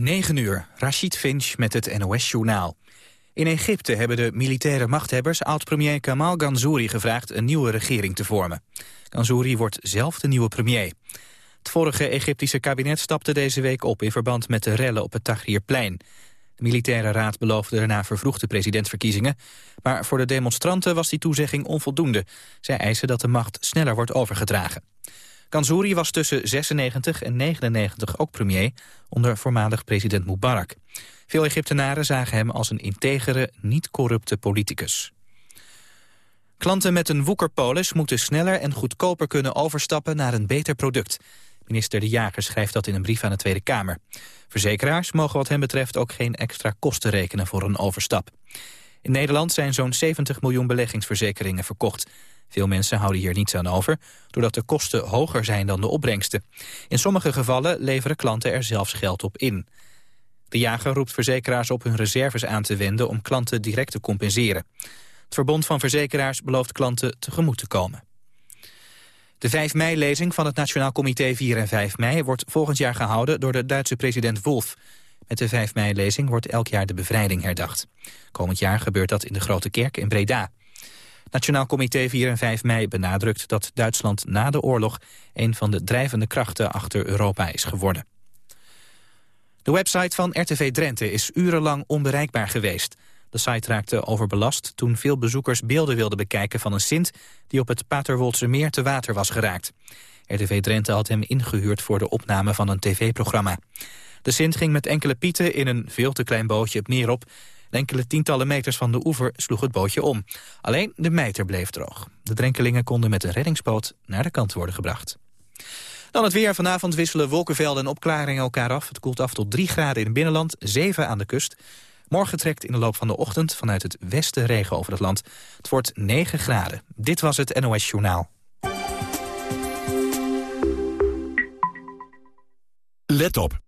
9 uur, Rashid Finch met het NOS-journaal. In Egypte hebben de militaire machthebbers oud-premier Kamal Ganzouri gevraagd een nieuwe regering te vormen. Ganzouri wordt zelf de nieuwe premier. Het vorige Egyptische kabinet stapte deze week op in verband met de rellen op het Tahrirplein. De militaire raad beloofde daarna vervroegde presidentsverkiezingen, maar voor de demonstranten was die toezegging onvoldoende. Zij eisen dat de macht sneller wordt overgedragen. Kanzouri was tussen 96 en 99 ook premier onder voormalig president Mubarak. Veel Egyptenaren zagen hem als een integere, niet-corrupte politicus. Klanten met een woekerpolis moeten sneller en goedkoper kunnen overstappen naar een beter product. Minister De Jager schrijft dat in een brief aan de Tweede Kamer. Verzekeraars mogen wat hem betreft ook geen extra kosten rekenen voor een overstap. In Nederland zijn zo'n 70 miljoen beleggingsverzekeringen verkocht. Veel mensen houden hier niets aan over, doordat de kosten hoger zijn dan de opbrengsten. In sommige gevallen leveren klanten er zelfs geld op in. De jager roept verzekeraars op hun reserves aan te wenden om klanten direct te compenseren. Het Verbond van Verzekeraars belooft klanten tegemoet te komen. De 5 mei-lezing van het Nationaal Comité 4 en 5 mei wordt volgend jaar gehouden door de Duitse president Wolf. Met de 5 mei-lezing wordt elk jaar de bevrijding herdacht. Komend jaar gebeurt dat in de Grote Kerk in Breda. Nationaal Comité 4 en 5 mei benadrukt dat Duitsland na de oorlog... een van de drijvende krachten achter Europa is geworden. De website van RTV Drenthe is urenlang onbereikbaar geweest. De site raakte overbelast toen veel bezoekers beelden wilden bekijken van een Sint... die op het Paterwoldse meer te water was geraakt. RTV Drenthe had hem ingehuurd voor de opname van een tv-programma. De Sint ging met enkele pieten in een veel te klein bootje het meer op... Enkele tientallen meters van de oever sloeg het bootje om. Alleen de mijter bleef droog. De drenkelingen konden met een reddingsboot naar de kant worden gebracht. Dan het weer. Vanavond wisselen wolkenvelden en opklaringen elkaar af. Het koelt af tot 3 graden in het binnenland, 7 aan de kust. Morgen trekt in de loop van de ochtend vanuit het westen regen over het land. Het wordt 9 graden. Dit was het NOS Journaal. Let op.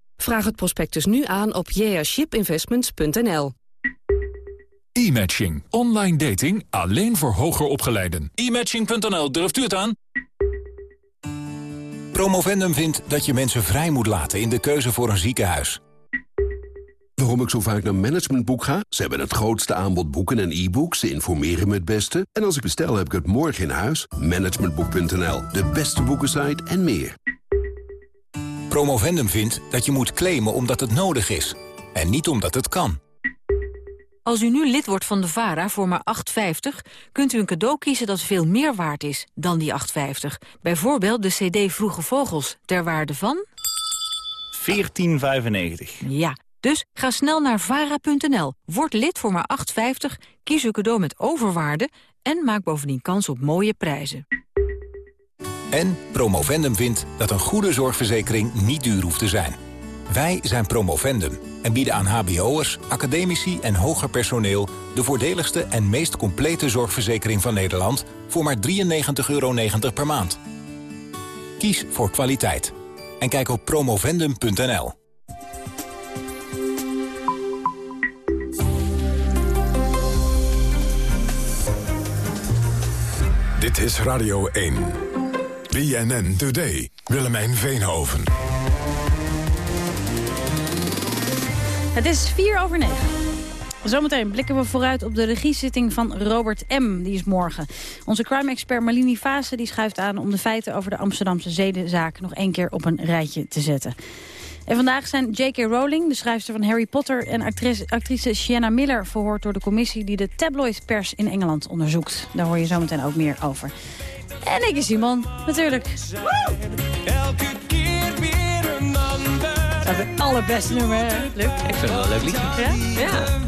Vraag het prospectus nu aan op jashipinvestments.nl. E-matching. Online dating alleen voor hoger opgeleiden. E-matching.nl, durft u het aan? Promovendum vindt dat je mensen vrij moet laten in de keuze voor een ziekenhuis. Waarom ik zo vaak naar Managementboek ga? Ze hebben het grootste aanbod boeken en e-books. Ze informeren me het beste. En als ik bestel, heb ik het morgen in huis. Managementboek.nl, de beste boekensite en meer. Promovendum vindt dat je moet claimen omdat het nodig is. En niet omdat het kan. Als u nu lid wordt van de VARA voor maar 8,50... kunt u een cadeau kiezen dat veel meer waard is dan die 8,50. Bijvoorbeeld de cd Vroege Vogels, ter waarde van... 14,95. Ja, dus ga snel naar vara.nl, word lid voor maar 8,50... kies uw cadeau met overwaarde en maak bovendien kans op mooie prijzen. En Promovendum vindt dat een goede zorgverzekering niet duur hoeft te zijn. Wij zijn Promovendum en bieden aan hbo'ers, academici en hoger personeel... de voordeligste en meest complete zorgverzekering van Nederland... voor maar 93,90 euro per maand. Kies voor kwaliteit. En kijk op promovendum.nl. Dit is Radio 1. BNN Today. Willemijn Veenhoven. Het is 4 over 9. Zometeen blikken we vooruit op de regiezitting van Robert M. Die is morgen. Onze crime-expert Malini Vase die schuift aan om de feiten over de Amsterdamse zedenzaak nog één keer op een rijtje te zetten. En vandaag zijn J.K. Rowling, de schrijfster van Harry Potter... en actrice, actrice Sienna Miller verhoord door de commissie... die de tabloidpers in Engeland onderzoekt. Daar hoor je zometeen ook meer over. En ik is Simon, natuurlijk. Elke keer weer een ander. Dat is het allerbeste nummer, Luc. Ik vind het wel een leuk liedje. Ja? Ja.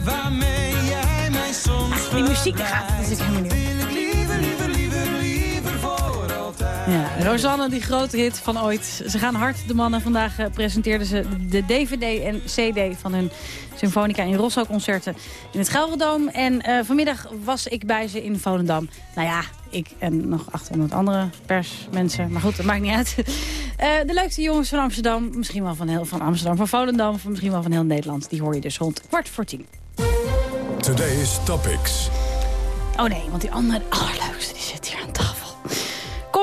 Ah, die muziek, daar gaat het dus helemaal niet. Ja, Rosanne, die grote hit van ooit. Ze gaan hard, de mannen. Vandaag uh, presenteerden ze de DVD en CD van hun Symfonica in Rosso-concerten in het Gelderdoom. En uh, vanmiddag was ik bij ze in Volendam. Nou ja, ik en nog 800 andere persmensen. Maar goed, dat maakt niet uit. Uh, de leukste jongens van Amsterdam, misschien wel van, heel, van Amsterdam, van Volendam... of misschien wel van heel Nederland. Die hoor je dus rond kwart voor tien. Today's Topics. Oh nee, want die andere, allerleukste, die zit hier aan tafel.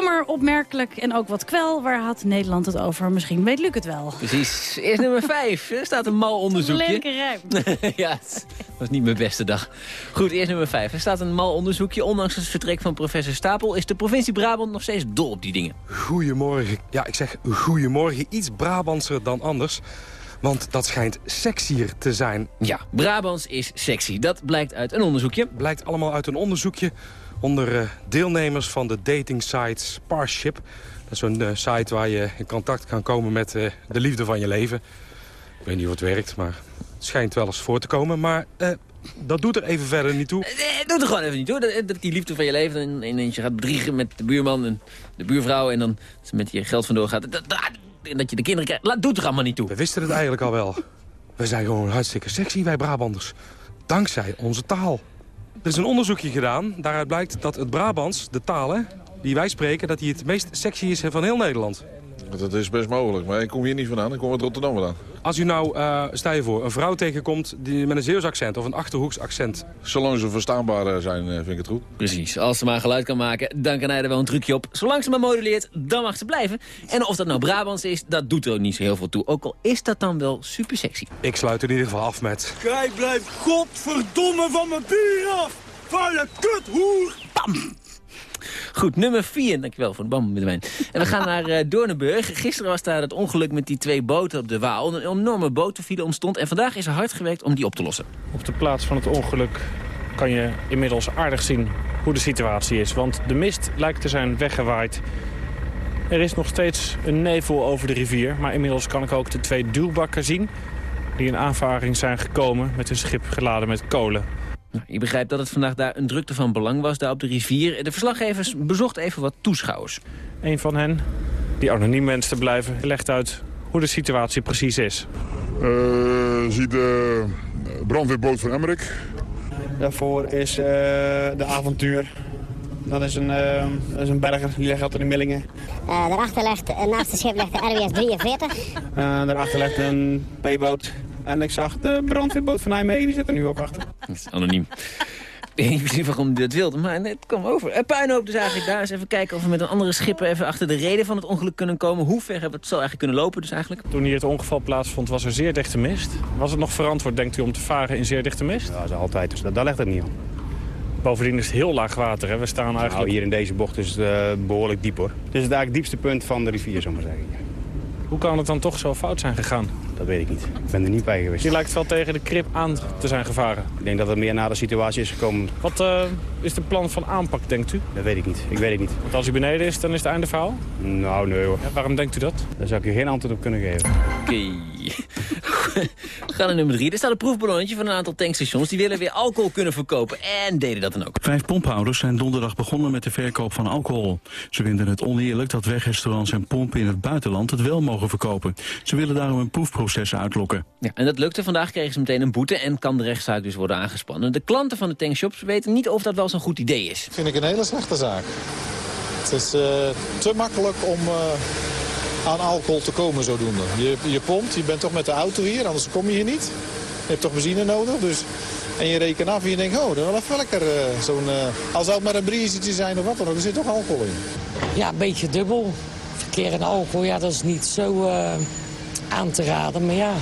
Kommer, opmerkelijk en ook wat kwel. Waar had Nederland het over? Misschien weet Luc het wel. Precies. Eerst nummer 5. Er staat een mal onderzoekje. Lelijke ruim. ja, het was niet mijn beste dag. Goed, eerst nummer 5. Er staat een mal onderzoekje. Ondanks het vertrek van professor Stapel... is de provincie Brabant nog steeds dol op die dingen. Goedemorgen. Ja, ik zeg goedemorgen. Iets Brabantser dan anders. Want dat schijnt sexier te zijn. Ja, Brabants is sexy. Dat blijkt uit een onderzoekje. Blijkt allemaal uit een onderzoekje onder uh, deelnemers van de datingsite Parship. Dat is zo'n uh, site waar je in contact kan komen met uh, de liefde van je leven. Ik weet niet hoe het werkt, maar het schijnt wel eens voor te komen. Maar dat doet er even verder niet toe. Het doet er gewoon even niet toe. Dat, die liefde van je leven en ineens je gaat bedriegen met de buurman en de buurvrouw... en dan ze met je geld vandoor gaat. En dat je de kinderen krijgt, dat doet er allemaal niet toe. We wisten het eigenlijk al wel. We zijn gewoon hartstikke sexy, wij Brabanders. Dankzij onze taal. Er is een onderzoekje gedaan. Daaruit blijkt dat het Brabants, de taal hè, die wij spreken... dat die het meest sexy is van heel Nederland. Dat is best mogelijk, maar ik kom hier niet vandaan. Ik kom uit Rotterdam vandaan. Als u nou, uh, stel je voor, een vrouw tegenkomt die met een Zeeuws accent of een Achterhoeks accent. Zolang ze verstaanbaar zijn, uh, vind ik het goed. Precies. Als ze maar geluid kan maken, dan kan hij er wel een trucje op. Zolang ze maar moduleert, dan mag ze blijven. En of dat nou Brabants is, dat doet er ook niet zo heel veel toe. Ook al is dat dan wel super sexy. Ik sluit in ieder geval af met... Kijk, blijf godverdomme van mijn buur af! Vuile kuthoer! Bam! Goed, nummer 4. Dankjewel voor de bam met En we gaan naar uh, Doornenburg. Gisteren was daar het ongeluk met die twee boten op de Waal. Een enorme botenfile ontstond. En vandaag is er hard gewerkt om die op te lossen. Op de plaats van het ongeluk kan je inmiddels aardig zien hoe de situatie is. Want de mist lijkt te zijn weggewaaid. Er is nog steeds een nevel over de rivier. Maar inmiddels kan ik ook de twee duwbakken zien... die in aanvaring zijn gekomen met een schip geladen met kolen. Nou, je begrijpt dat het vandaag daar een drukte van belang was, daar op de rivier. De verslaggevers bezocht even wat toeschouwers. Een van hen, die anoniem wenst te blijven, legt uit hoe de situatie precies is. Uh, zie de brandweerboot van Emmerik. Daarvoor is uh, de avontuur. Dat is een, uh, dat is een berger, die ligt altijd in Millingen. Uh, daarachter ligt, naast het schip ligt de RWS 43. daarachter ligt een P-boot en ik zag de brandweerboot van Nijmegen, die zit er nu ook achter. Dat is anoniem. Ik weet niet waarom hij dat wilde, maar het kwam over. Een puinhoop dus eigenlijk daar. Eens even kijken of we met een andere schipper even achter de reden van het ongeluk kunnen komen. Hoe ver hebben we het zo eigenlijk kunnen lopen dus eigenlijk? Toen hier het ongeval plaatsvond was er zeer dichte mist. Was het nog verantwoord, denkt u, om te varen in zeer dichte mist? Ja, dat is altijd. Dus daar legt het niet aan. Bovendien is het heel laag water. Hè? We staan eigenlijk... Nou, hier in deze bocht is het uh, behoorlijk diep hoor. Het is het eigenlijk het diepste punt van de rivier, zomaar zeggen. Hoe kan het dan toch zo fout zijn gegaan? Dat weet ik niet. Ik ben er niet bij geweest. Je lijkt wel tegen de krip aan te zijn gevaren. Ik denk dat het meer na de situatie is gekomen. Wat uh, is de plan van aanpak, denkt u? Dat weet ik niet. Ik weet het niet. Want als u beneden is, dan is het einde verhaal? Nou, nee hoor. Ja, waarom denkt u dat? Daar zou ik u geen antwoord op kunnen geven. Oké. We gaan naar nummer drie. Er staat een proefballonnetje van een aantal tankstations. Die willen weer alcohol kunnen verkopen. En deden dat dan ook. Vijf pomphouders zijn donderdag begonnen met de verkoop van alcohol. Ze vinden het oneerlijk dat wegrestaurants en pompen in het buitenland het wel mogen verkopen. Ze willen daarom een proefproces uitlokken. Ja, en dat lukte. Vandaag kregen ze meteen een boete en kan de rechtszaak dus worden aangespannen. De klanten van de tankshops weten niet of dat wel zo'n goed idee is. Vind ik een hele slechte zaak. Het is uh, te makkelijk om... Uh aan alcohol te komen zodoende. Je, je pompt, je bent toch met de auto hier, anders kom je hier niet. Je hebt toch benzine nodig, dus... En je rekent af en je denkt, oh, dat is wel even lekker. Uh, zo'n, uh, als het maar een briesetje zijn of wat dan ook, er zit toch alcohol in. Ja, een beetje dubbel. Verkeer en alcohol, ja, dat is niet zo uh, aan te raden. Maar ja,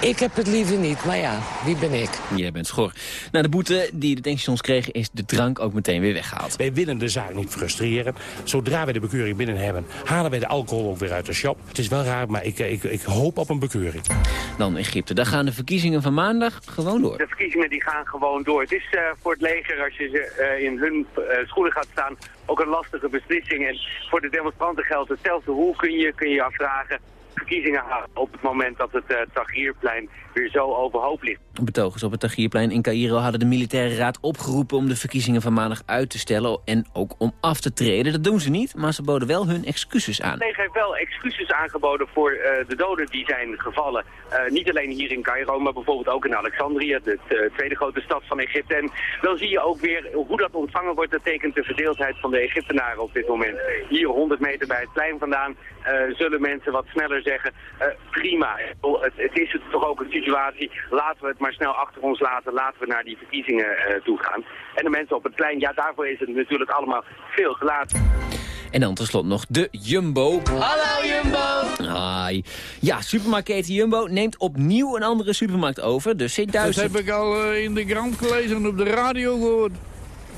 ik heb het liever niet, maar ja, wie ben ik? Jij bent schor. Nou, de boete die de tankstations kregen is de drank ook meteen weer weggehaald. Wij willen de zaak niet frustreren. Zodra we de bekeuring binnen hebben, halen wij de alcohol ook weer uit de shop. Het is wel raar, maar ik, ik, ik hoop op een bekeuring. Dan Egypte. Daar gaan de verkiezingen van maandag gewoon door. De verkiezingen die gaan gewoon door. Het is uh, voor het leger, als je ze uh, in hun uh, schoenen gaat staan, ook een lastige beslissing. En voor de demonstranten geldt hetzelfde. Hoe kun je kun je afvragen verkiezingen houden op het moment dat het uh, Tahrirplein weer zo overhoop ligt. Betogers op het Tagierplein in Cairo hadden de militaire raad opgeroepen om de verkiezingen van maandag uit te stellen en ook om af te treden. Dat doen ze niet, maar ze boden wel hun excuses aan. Het leger heeft wel excuses aangeboden voor eh, de doden die zijn gevallen. Eh, niet alleen hier in Cairo, maar bijvoorbeeld ook in Alexandrië, de uh, tweede grote stad van Egypte. En dan zie je ook weer hoe dat ontvangen wordt. Dat tekent de verdeeldheid van de Egyptenaren op dit moment. Hier 100 meter bij het plein vandaan zullen mensen wat sneller zeggen, prima. Het, het, is toch ook een situatie, laten we het maar snel achter ons laten. Laten we naar die verkiezingen toe gaan. En de mensen op het plein, ja daarvoor is het natuurlijk allemaal veel gelaten. En dan tenslotte nog de Jumbo. Hallo Jumbo! Hi. Ja, supermarktketen Jumbo neemt opnieuw een andere supermarkt over, de C1000. Dat heb ik al uh, in de krant gelezen en op de radio gehoord.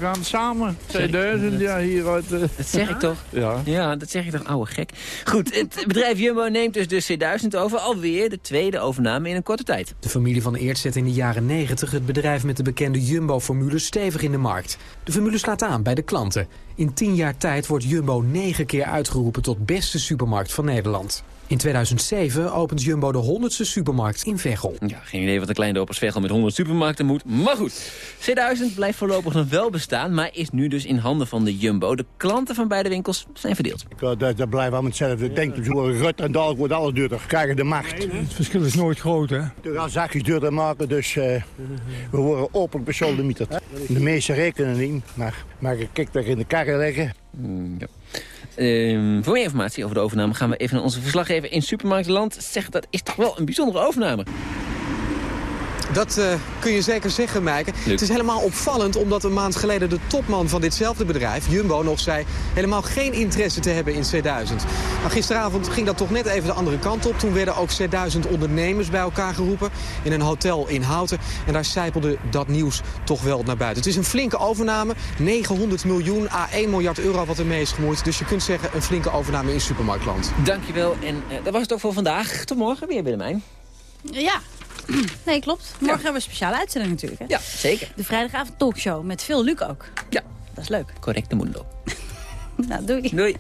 We gaan samen. C1000, ja, hier uit... Uh... Dat zeg ik toch? Ja. Ja, dat zeg ik toch, ouwe gek. Goed, het bedrijf Jumbo neemt dus de C1000 over. Alweer de tweede overname in een korte tijd. De familie van Eert zet in de jaren 90 het bedrijf met de bekende Jumbo-formule stevig in de markt. De formule slaat aan bij de klanten. In tien jaar tijd wordt Jumbo negen keer uitgeroepen tot beste supermarkt van Nederland. In 2007 opent Jumbo de 100ste supermarkt in Veghel. Ja, geen idee wat een klein dorp als Veghel met 100 supermarkten moet. Maar goed, C1000 blijft voorlopig nog wel bestaan... maar is nu dus in handen van de Jumbo. De klanten van beide winkels zijn verdeeld. Dat, dat blijft allemaal hetzelfde. Ik denk zo rut en dadelijk wordt alles duurder. Krijgen de macht. Het verschil is nooit groot, hè? We gaan zakjes duurder maken, dus uh, we worden openlijk besodemieterd. De meesten rekenen niet, maar, maar kijk daar in de karren leggen. Mm, ja. Uh, voor meer informatie over de overname gaan we even naar onze verslaggever in Supermarktland. Zeg, dat is toch wel een bijzondere overname. Dat uh, kun je zeker zeggen, Meike. Het is helemaal opvallend omdat een maand geleden de topman van ditzelfde bedrijf, Jumbo, nog zei helemaal geen interesse te hebben in C1000. Maar gisteravond ging dat toch net even de andere kant op. Toen werden ook C1000 ondernemers bij elkaar geroepen in een hotel in Houten. En daar sijpelde dat nieuws toch wel naar buiten. Het is een flinke overname. 900 miljoen à 1 miljard euro wat ermee is gemoeid. Dus je kunt zeggen een flinke overname in supermarktland. Dankjewel. En uh, dat was het ook voor vandaag. Tot morgen weer, Willemijn. Ja, Nee, klopt. Morgen hebben we een speciale uitzending natuurlijk. Hè? Ja, zeker. De vrijdagavond talkshow met veel Luc ook. Ja. Dat is leuk. Correcte mundo. nou, doei. Doei.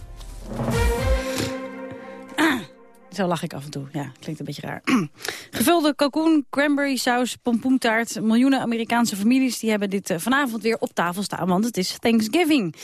Zo lach ik af en toe. Ja, klinkt een beetje raar. Gevulde kalkoen, cranberry saus, pompoentaart. Miljoenen Amerikaanse families die hebben dit vanavond weer op tafel staan. Want het is Thanksgiving.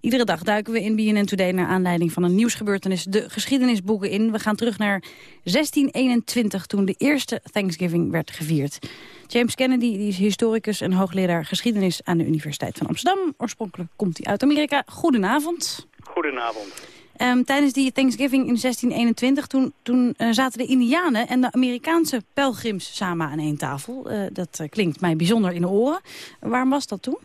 Iedere dag duiken we in BNN Today naar aanleiding van een nieuwsgebeurtenis de geschiedenisboeken in. We gaan terug naar 1621 toen de eerste Thanksgiving werd gevierd. James Kennedy die is historicus en hoogleraar geschiedenis aan de Universiteit van Amsterdam. Oorspronkelijk komt hij uit Amerika. Goedenavond. Goedenavond. Um, tijdens die Thanksgiving in 1621, toen, toen uh, zaten de Indianen en de Amerikaanse pelgrims samen aan één tafel. Uh, dat uh, klinkt mij bijzonder in de oren. Waarom was dat toen?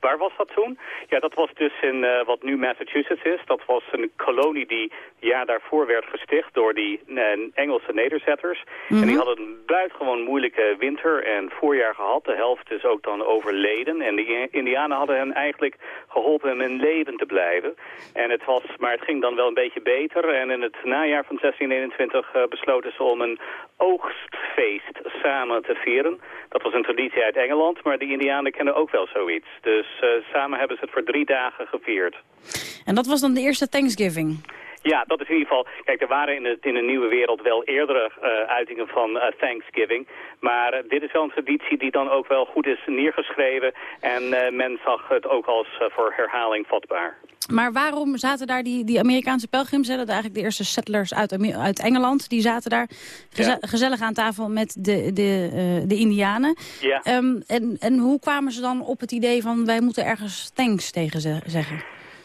Waar was dat toen? Ja, dat was dus in uh, wat nu Massachusetts is. Dat was een kolonie die jaar daarvoor werd gesticht door die uh, Engelse nederzetters. Mm -hmm. En die hadden een buitengewoon moeilijke winter en voorjaar gehad. De helft is ook dan overleden. En de Indianen hadden hen eigenlijk geholpen om in leven te blijven. En het was, maar het ging dan wel een beetje beter. En in het najaar van 1621 uh, besloten ze om een oogstfeest samen te vieren. Dat was een traditie uit Engeland, maar de Indianen kennen ook wel zoiets. Dus uh, samen hebben ze het voor drie dagen gevierd. En dat was dan de eerste Thanksgiving? Ja, dat is in ieder geval... Kijk, er waren in, het, in de nieuwe wereld wel eerdere uh, uitingen van uh, Thanksgiving. Maar uh, dit is wel een traditie die dan ook wel goed is neergeschreven. En men zag het ook als voor herhaling vatbaar. Maar waarom zaten daar die, die Amerikaanse pelgrims, hè, dat eigenlijk de eerste settlers uit, uit Engeland, die zaten daar geze ja. gezellig aan tafel met de, de, uh, de Indianen. Ja. Um, en, en hoe kwamen ze dan op het idee van wij moeten ergens thanks tegen ze zeggen?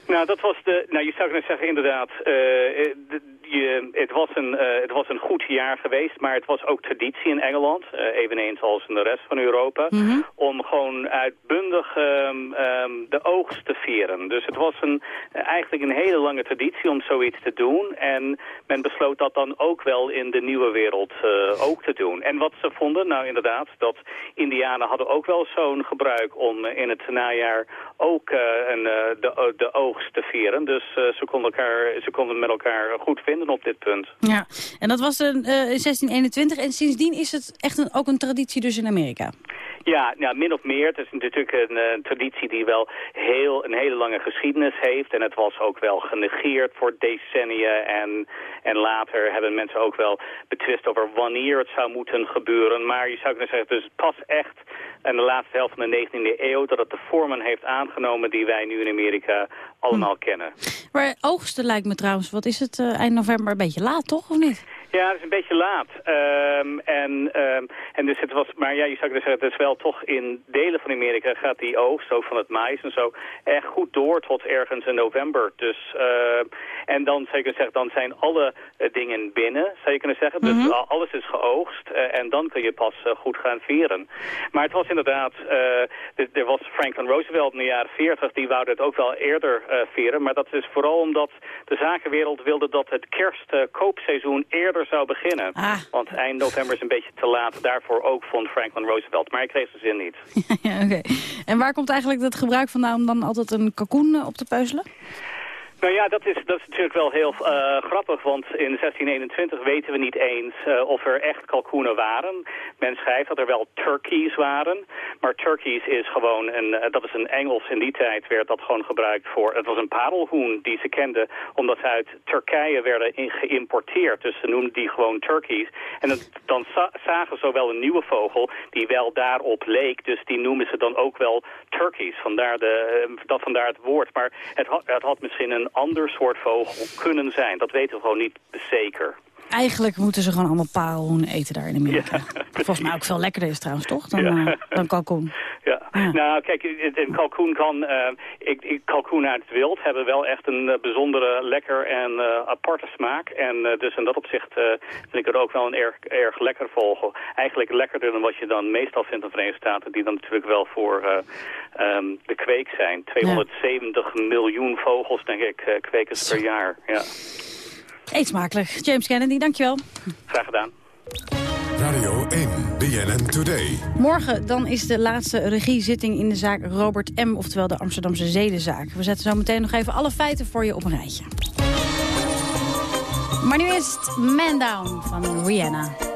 Nou, dat was de. Nou, je zou kunnen zeggen inderdaad. Uh, de, je, het, was een, uh, het was een goed jaar geweest, maar het was ook traditie in Engeland, uh, eveneens als in de rest van Europa, mm -hmm. om gewoon uitbundig um, um, de oogst te vieren. Dus het was een, eigenlijk een hele lange traditie om zoiets te doen. En men besloot dat dan ook wel in de nieuwe wereld uh, ook te doen. En wat ze vonden, nou inderdaad, dat Indianen hadden ook wel zo'n gebruik om in het najaar ook een, de, de oogst te vieren. Dus ze, konden elkaar, ze konden met elkaar goed vinden op dit punt. Ja, en dat was in uh, 1621 en sindsdien is het echt een, ook een traditie dus in Amerika? Ja, ja, min of meer. Het is natuurlijk een, eh, traditie die wel heel, een hele lange geschiedenis heeft. En het was ook wel genegeerd voor decennia. En, en later hebben mensen ook wel betwist over wanneer het zou moeten gebeuren. Maar je zou kunnen zeggen, dus pas echt in de laatste helft van de 19e eeuw... dat het de vormen heeft aangenomen die wij nu in Amerika allemaal kennen. Maar oogsten lijkt me trouwens, wat is het, eh, eind november, een beetje laat toch, of niet? Ja, het is een beetje laat. Ehm, en, ehm, en dus het was, maar ja, je zou kunnen zeggen, het is wel toch in delen van Amerika gaat die oogst, ook van het mais en zo, echt goed door tot ergens in november. Dus, ehm, en dan zou je kunnen zeggen, dan zijn alle eh, dingen binnen, zou je kunnen zeggen. Dus a- alles is geoogst eh, en dan kun je pas eh, goed gaan vieren. Maar het was inderdaad, er- was Franklin Roosevelt in de jaren 40, die wou het ook wel eerder vieren. Maar dat is vooral omdat de zakenwereld wilde dat het kerstkoopseizoen eerder zou beginnen. Want eind november is een beetje te laat daarvoor ook, vond Franklin Roosevelt. Maar hij kreeg zijn zin niet. ja, oké. En waar komt eigenlijk het gebruik vandaan om dan altijd een kalkoen eh, op te peuzelen? Nou ja, dat is, dat is natuurlijk wel heel eh, grappig, want in 1621 weten we niet eens eh, of er echt kalkoenen waren. Men schrijft dat er wel turkeys waren, maar turkeys is gewoon, een, eh, dat is een Engels, in die tijd werd dat gewoon gebruikt voor, het was een parelhoen die ze kenden, omdat ze uit Turkije werden geïmporteerd. Dus ze noemden die gewoon turkeys. En dan, za- zagen ze wel een nieuwe vogel die wel daarop leek, dus die noemen ze dan ook wel turkeys. Vandaar de, dat vandaar het woord. Maar het, het had misschien een ander soort vogel kunnen zijn. Dat weten we gewoon niet zeker. Eigenlijk moeten ze gewoon allemaal parelhoen eten daar in Amerika. Volgens mij ook veel lekkerder is trouwens, toch? Dan, Ja. eh, dan kalkoen. Ja. Nou, kijk, een kalkoen kan... eh, ik, ik, kalkoen uit het wild hebben wel echt een eh, bijzondere, lekker en aparte smaak. En dus in dat opzicht vind ik het ook wel een erg, erg lekker vogel. Eigenlijk lekkerder dan wat je dan meestal vindt in de Verenigde Staten... die dan natuurlijk wel voor ehm, de kweek zijn. 270 miljoen vogels, denk ik, kweken ze per jaar. Ja. Eet smakelijk. James Kennedy, dankjewel. Graag gedaan. Radio 1, BNN Today. Morgen dan is de laatste regiezitting in de zaak Robert M., oftewel de Amsterdamse zedenzaak. We zetten zo meteen nog even alle feiten voor je op een rijtje. Maar nu is het Man Down van Rihanna.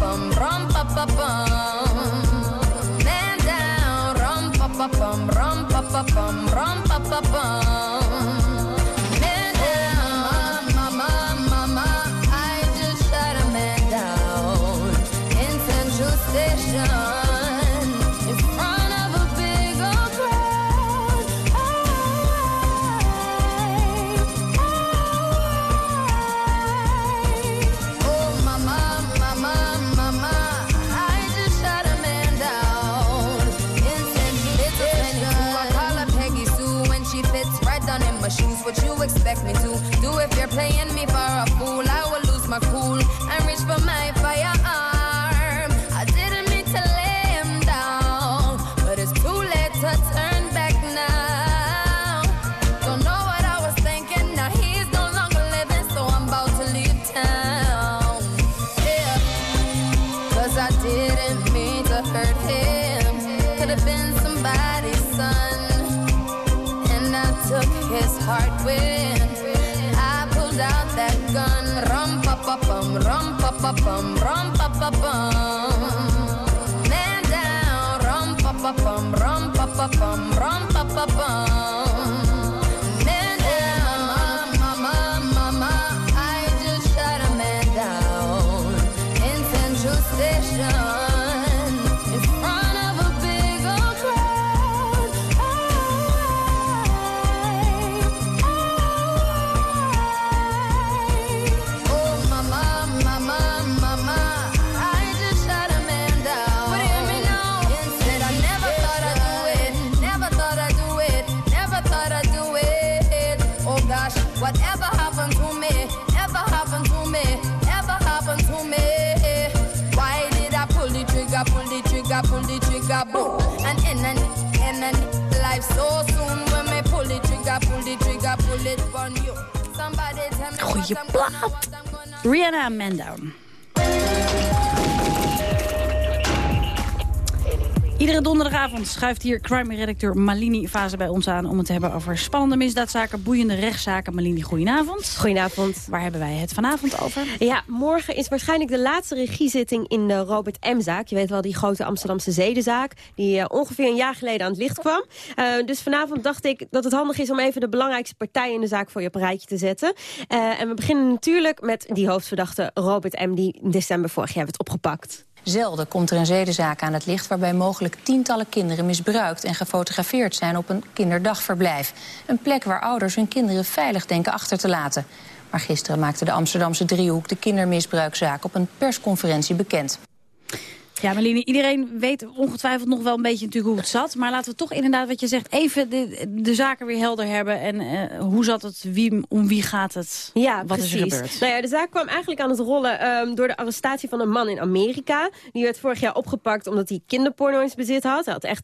Rum pa pa pa pa bum. Man down, rum pa pa bum, rum pa pa bum, Could have been somebody's son. And I took his heart when I pulled out that gun. Rum rum rum. Man down, rum pa pa rum pa pa rum pa pa. Tell me Goeie what I'm plaat. Rihanna Man Iedere donderdagavond schuift hier crime-redacteur Malini Fase bij ons aan... om het te hebben over spannende misdaadzaken, boeiende rechtszaken. Malini, goedenavond. Goedenavond. Waar hebben wij het vanavond over? Ja, morgen is waarschijnlijk de laatste regiezitting in de Robert M-zaak. Je weet wel, die grote Amsterdamse zedenzaak... die uh, ongeveer een jaar geleden aan het licht kwam. Uh, dus vanavond dacht ik dat het handig is om even de belangrijkste partijen in de zaak voor je op een rijtje te zetten. Uh, en we beginnen natuurlijk met die hoofdverdachte Robert M... die in december vorig jaar werd opgepakt. Zelden komt er een zedenzaak aan het licht... waarbij mogelijk tientallen kinderen misbruikt en gefotografeerd zijn op een kinderdagverblijf. Een plek waar ouders hun kinderen veilig denken achter te laten. Maar gisteren maakte de Amsterdamse driehoek de kindermisbruikzaak op een persconferentie bekend. Ja, Marlene, iedereen weet ongetwijfeld nog wel een beetje natuurlijk hoe het zat. Maar laten we toch inderdaad, wat je zegt, even de, de zaken weer helder hebben. En uh, hoe zat het, wie, om wie gaat het, ja, wat precies. is er gebeurd? Nou ja, de zaak kwam eigenlijk aan het rollen um, door de arrestatie van een man in Amerika. Die werd vorig jaar opgepakt omdat hij kinderporno in bezit had. Hij had echt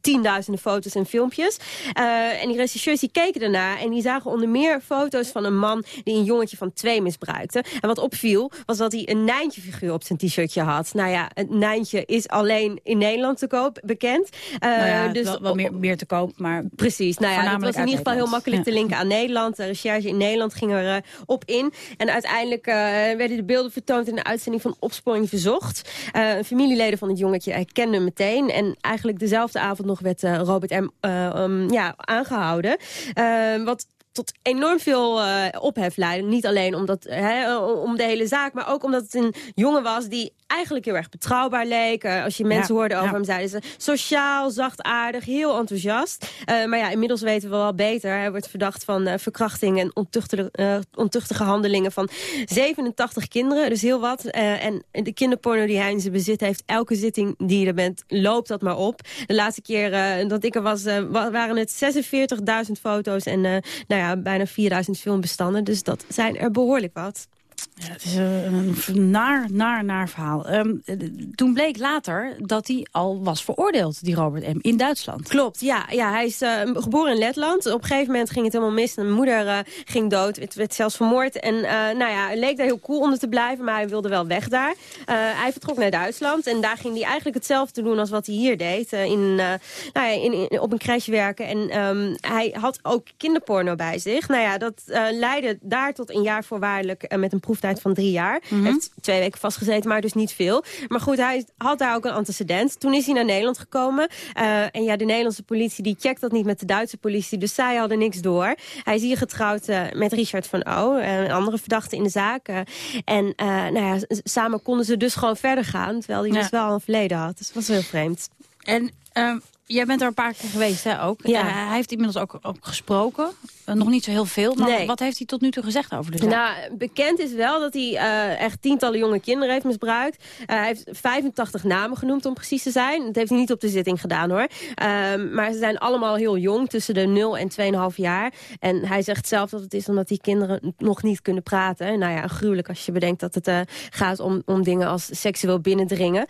tienduizenden foto's en filmpjes. Uh, en die rechercheurs die keken ernaar en die zagen onder meer foto's van een man die een jongetje van twee misbruikte. En wat opviel was dat hij een Nijntje figuur op zijn t-shirtje had. Nou ja, het Nijntje is alleen in Nederland te koop, bekend. Uh, nou ja, dus wel, wel meer, meer, te koop, maar Precies, nou ja, dat was in ieder geval heel makkelijk ja. te linken aan Nederland. De recherche in Nederland ging er uh, op in. En uiteindelijk werden de beelden vertoond in de uitzending van Opsporing Verzocht. Familieleden van het jongetje herkenden meteen. En eigenlijk dezelfde avond nog werd uh, Robert M. Um, ja, aangehouden. Uh, wat tot enorm veel uh, ophef leiden. Niet alleen omdat, hè, om de hele zaak, maar ook omdat het een jongen was die eigenlijk heel erg betrouwbaar leek. Uh, als je mensen ja, hoorde over ja. hem, zeiden ze sociaal, zachtaardig, heel enthousiast. Uh, maar ja, inmiddels weten we wel beter. Hij wordt verdacht van verkrachting en ontuchtige, ontuchtige handelingen van 87 kinderen. Dus heel wat. en de kinderporno die hij in zijn bezit heeft, elke zitting die je er bent, loopt dat maar op. De laatste keer dat ik er was, waren het 46.000 foto's en nou ja, bijna 4000 filmbestanden. Dus dat zijn er behoorlijk wat. Ja, het is een naar, naar, naar verhaal. Um, toen bleek later dat hij al was veroordeeld, die Robert M., in Duitsland. Klopt, ja. ja hij is uh, geboren in Letland. Op een gegeven moment ging het helemaal mis. Mijn moeder uh, ging dood, het werd zelfs vermoord. En uh, nou ja, leek daar heel cool onder te blijven, maar hij wilde wel weg daar. hij vertrok naar Duitsland en daar ging hij eigenlijk hetzelfde doen als wat hij hier deed. in, nou ja, in, op een crash werken. En um, hij had ook kinderporno bij zich. Nou ja, dat leidde daar tot een jaar voorwaardelijk met een proeftijd van drie jaar. Mhm. Mm -hmm. Heeft twee weken vastgezeten, maar dus niet veel. Maar goed, hij had daar ook een antecedent. Toen is hij naar Nederland gekomen. Uh, en ja, de Nederlandse politie die checkt dat niet met de Duitse politie. Dus zij hadden niks door. Hij is hier getrouwd uh, met Richard van O. Uh, een andere verdachte in de zaak. en nou ja, samen konden ze dus gewoon verder gaan. Terwijl hij ja. dus wel een verleden had. Dus dat was heel vreemd. En... Um... Jij bent er een paar keer geweest, hè, ook? Ja. Uh, hij heeft inmiddels ook, ook gesproken. Uh, nog niet zo heel veel, maar nee. wat heeft hij tot nu toe gezegd over de zaak? Nou, bekend is wel dat hij uh, echt tientallen jonge kinderen heeft misbruikt. hij heeft 85 namen genoemd, om precies te zijn. Dat heeft hij niet op de zitting gedaan, hoor. Ehm, maar ze zijn allemaal heel jong, tussen de 0 en 2,5 jaar. En hij zegt zelf dat het is omdat die kinderen nog niet kunnen praten. Nou ja, gruwelijk als je bedenkt dat het gaat om, om dingen als seksueel binnendringen.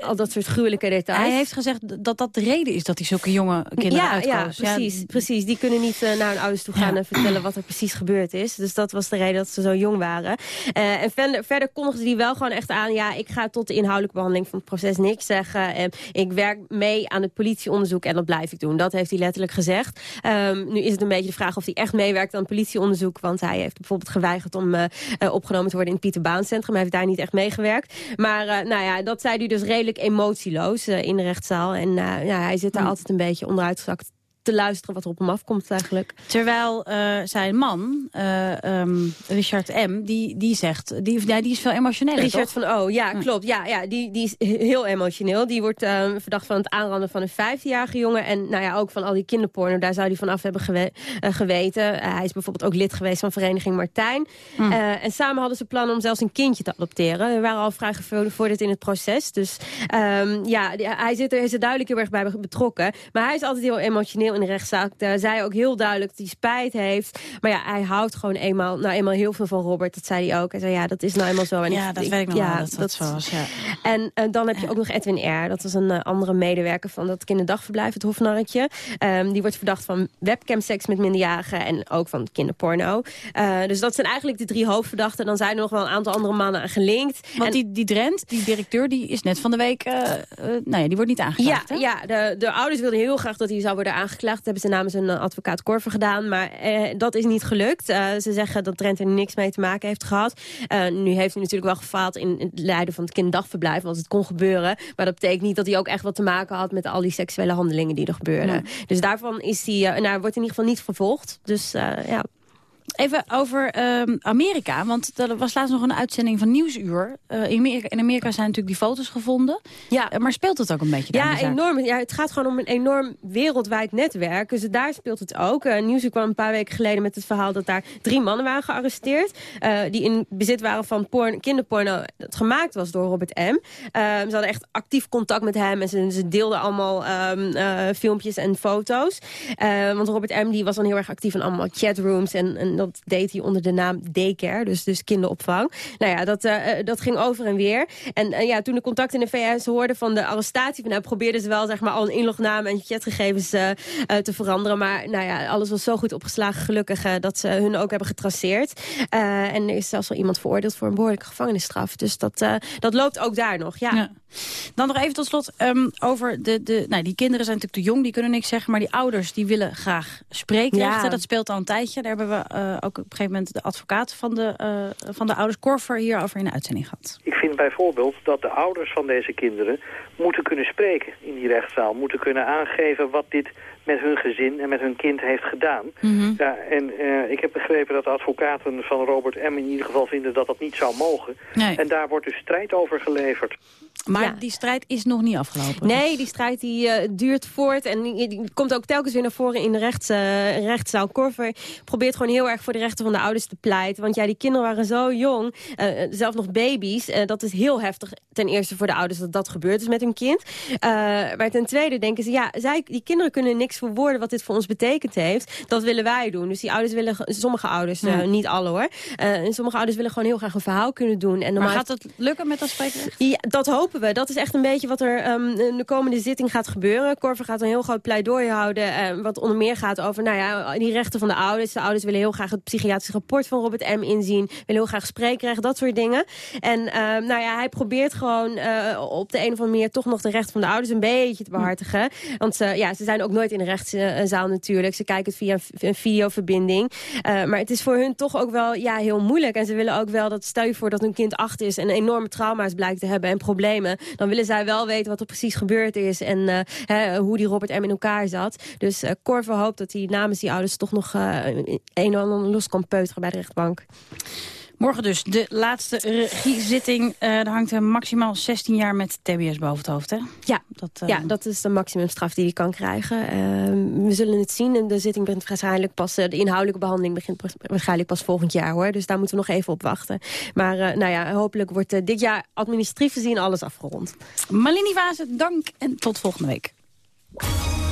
al dat soort gruwelijke details. Hij heeft gezegd dat dat de reden is dat hij zulke jonge kinderen ja, uitkoos. Ja, precies, ja. precies. Die kunnen niet uh, naar hun ouders toe gaan ja. en vertellen wat er precies gebeurd is. Dus dat was de reden dat ze zo jong waren. Uh, en verder, verder kondigde die wel gewoon echt aan... ja, ik ga tot de inhoudelijke behandeling van het proces niks zeggen. En ik werk mee aan het politieonderzoek en dat blijf ik doen. Dat heeft hij letterlijk gezegd. Um, nu is het een beetje de vraag of hij echt meewerkt aan het politieonderzoek. Want hij heeft bijvoorbeeld geweigerd om uh, opgenomen te worden in het Pieter Baan Centrum. Hij heeft daar niet echt meegewerkt. Maar nou ja, dat zei hij dus redelijk emotieloos in de rechtszaal. En ja, hij zit daar Hmm. altijd een beetje onderuitgezakt te luisteren wat er op hem afkomt eigenlijk. Terwijl uh, zijn man, uh, um, Richard M., die, die zegt... Die, ja, die is veel emotioneler, Richard toch? van O, ja, klopt. Ja, ja, die, die is heel emotioneel. Die wordt uh, verdacht van het aanranden van een 15-jarige jongen. En nou ja, ook van al die kinderporno. Daar zou hij vanaf hebben gewe geweten. hij is bijvoorbeeld ook lid geweest van Vereniging Martijn. Hmm. Mm. en samen hadden ze plannen om zelfs een kindje te adopteren. We waren al vrij gevorderd in het proces. Dus um, ja, hij zit er, is er duidelijk heel erg bij betrokken. Maar hij is altijd heel emotioneel in de rechtszaak zei ook heel duidelijk dat hij spijt heeft. Maar ja, hij houdt gewoon eenmaal, nou eenmaal heel veel van Robert. Dat zei hij ook. Hij zei, ja, dat is nou eenmaal zo. En ja, dat weet ik nog ja, wel, dat dat, zo was, ja. En uh, dan heb je ook nog Edwin R. Dat was een uh, andere medewerker van dat kinderdagverblijf, het Hofnarretje. Um, die wordt verdacht van webcamseks met minderjarigen en ook van kinderporno. dus dat zijn eigenlijk de drie hoofdverdachten. Dan zijn er nog wel een aantal andere mannen aan gelinkt. Want die, die Drent, die directeur, die is net van de week... nou ja, die wordt niet aangeklaagd, Ja, ja de, de ouders wilden heel graag dat hij zou worden aangeklaagd. Dat hebben ze namens een advocaat Korver gedaan. Maar dat is niet gelukt. ze zeggen dat Drent er niks mee te maken heeft gehad. Uh, nu heeft hij natuurlijk wel gefaald in het leiden van het kinddagverblijf, want het kon gebeuren. Maar dat betekent niet dat hij ook echt wat te maken had met al die seksuele handelingen die er gebeurden. Dus daarvan is hij, nou, wordt in ieder geval niet vervolgd. Dus ja... Even over uh, Amerika, want er was laatst nog een uitzending van Nieuwsuur. Uh, in, Amerika, in, Amerika, zijn natuurlijk die foto's gevonden. Ja. Uh, maar speelt het ook een beetje Ja, enorm. Ja, het gaat gewoon om een enorm wereldwijd netwerk. Dus daar speelt het ook. Uh, Nieuwsuur kwam een paar weken geleden met het verhaal dat daar drie mannen waren gearresteerd. die in bezit waren van porn, kinderporno dat gemaakt was door Robert M. Ehm, ze hadden echt actief contact met hem en ze, ze deelden allemaal um, filmpjes en foto's. want Robert M. die was dan heel erg actief in allemaal chatrooms en, en dat deed hij onder de naam daycare, dus, dus kinderopvang. Nou ja, dat, uh, dat ging over en weer. En uh, ja, toen de contact in de VS hoorden van de arrestatie... Van, nou, probeerden ze wel zeg maar, al een inlognaam en chatgegevens te veranderen. Maar nou ja, alles was zo goed opgeslagen, gelukkig, dat ze hun ook hebben getraceerd. en er is zelfs wel iemand veroordeeld voor een behoorlijke gevangenisstraf. Dus dat, dat loopt ook daar nog, ja. ja. Dan nog even tot slot um, over de, de... Nou, die kinderen zijn natuurlijk te jong, die kunnen niks zeggen. Maar die ouders die willen graag spreekrechten. Ja. Dat speelt al een tijdje. Daar hebben we ook op een gegeven moment de advocaat van de, uh, van de ouders Korver hierover in de uitzending gehad. Ik vind bijvoorbeeld dat de ouders van deze kinderen moeten kunnen spreken in die rechtszaal. Moeten kunnen aangeven wat dit met hun gezin en met hun kind heeft gedaan. Mm -hmm. ja, en uh, ik heb begrepen dat de advocaten van Robert M. in ieder geval vinden dat dat niet zou mogen. Nee. En daar wordt dus strijd over geleverd. Maar ja. die strijd is nog niet afgelopen. Nee, die strijd die, uh, duurt voort en die, die, komt ook telkens weer naar voren in de rechts, uh, rechtszaal. Korver probeert gewoon heel erg voor de rechten van de ouders te pleiten. Want ja, die kinderen waren zo jong, uh, zelf nog baby's. dat is heel heftig ten eerste voor de ouders dat dat gebeurd is met hun kind. maar ten tweede denken ze, ja, zij, die kinderen kunnen niks verwoorden wat dit voor ons betekend heeft. Dat willen wij doen. Dus die ouders willen, sommige ouders, ja. niet alle hoor. en sommige ouders willen gewoon heel graag een verhaal kunnen doen. En maar gaat het lukken met dat spreekrecht? Ja, dat hopen we. Dat is echt een beetje wat er um, in de komende zitting gaat gebeuren. Korver gaat een heel groot pleidooi houden. Uh, wat onder meer gaat over nou ja, die rechten van de ouders. De ouders willen heel graag het psychiatrisch rapport van Robert M. inzien. Willen heel graag spreekrecht, dat soort dingen. En uh, nou ja, hij probeert gewoon uh, op de een of andere manier... toch nog de rechten van de ouders een beetje te behartigen. Want ja, ze zijn ook nooit in rechtszaal natuurlijk. Ze kijken het via een videoverbinding. maar het is voor hun toch ook wel ja, heel moeilijk. En ze willen ook wel dat stel je voor dat hun kind acht is... en enorme trauma's blijkt te hebben en problemen dan willen zij wel weten wat er precies gebeurd is... en uh, hè, hoe die Robert M. in elkaar zat. Dus uh, Corver hoopt dat hij namens die ouders toch nog een en ander los kan peuteren bij de rechtbank. Morgen dus de laatste regiezitting. Uh, er hangt er maximaal 16 jaar met TBS boven het hoofd, hè? Ja, dat, uh... ja, dat is de maximumstraf die hij kan krijgen. Uh, we zullen het zien. De zitting begint waarschijnlijk pas... de inhoudelijke behandeling begint waarschijnlijk pas volgend jaar, hoor. Dus daar moeten we nog even op wachten. Maar nou ja, hopelijk wordt dit jaar administratief gezien alles afgerond. Malini Vazen, dank en tot volgende week.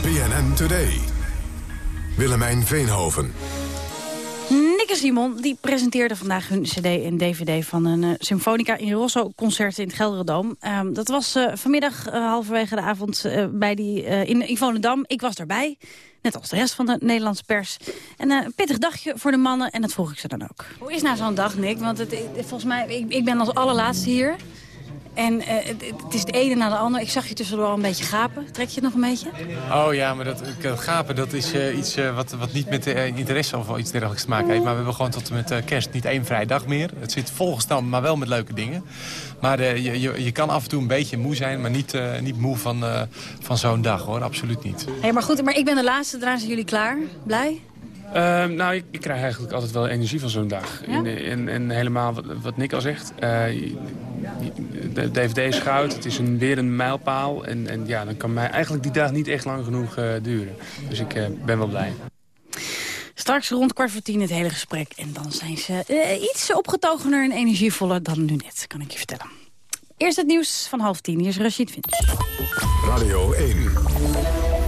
BNN Today. Willemijn Veenhoven. Nikke Simon die presenteerde vandaag hun cd en dvd van een uh, Symfonica in Rosso concert in het Gelderdoom. Um, dat was uh, vanmiddag uh, halverwege de avond bij die, in, in Volendam. Ik was erbij, net als de rest van de Nederlandse pers. En een pittig dagje voor de mannen en dat vroeg ik ze dan ook. Hoe is nou zo'n dag, Nick? Want het, volgens mij, ik, ik ben als allerlaatste hier. En uh, het, is het ene na de ander. Ik zag je tussendoor al een beetje gapen. Trek je het nog een beetje? Oh ja, maar dat, dat gapen dat is uh, iets uh, wat, wat niet met interesse of iets dergelijks te maken heeft. Maar we hebben gewoon tot en met kerst niet één vrije dag meer. Het zit volgestampt, maar wel met leuke dingen. Maar je, je, je, kan af en toe een beetje moe zijn, maar niet, niet moe van, van zo'n dag hoor. Absoluut niet. Hey, maar goed, maar ik ben de laatste. Daarna zijn jullie klaar. Blij? Uh, nou, ik, ik, krijg eigenlijk altijd wel energie van zo'n dag. Ja? En, en, en, helemaal wat, wat Nick al zegt. Uh, de DVD is goud, het is een, weer een mijlpaal. En, en ja, dan kan mij eigenlijk die dag niet echt lang genoeg uh, duren. Dus ik ben wel blij. Straks rond kwart voor tien het hele gesprek. En dan zijn ze iets opgetogener en energievoller dan nu net, kan ik je vertellen. Eerst het nieuws van half tien. Hier is Rashid Finch. Radio 1,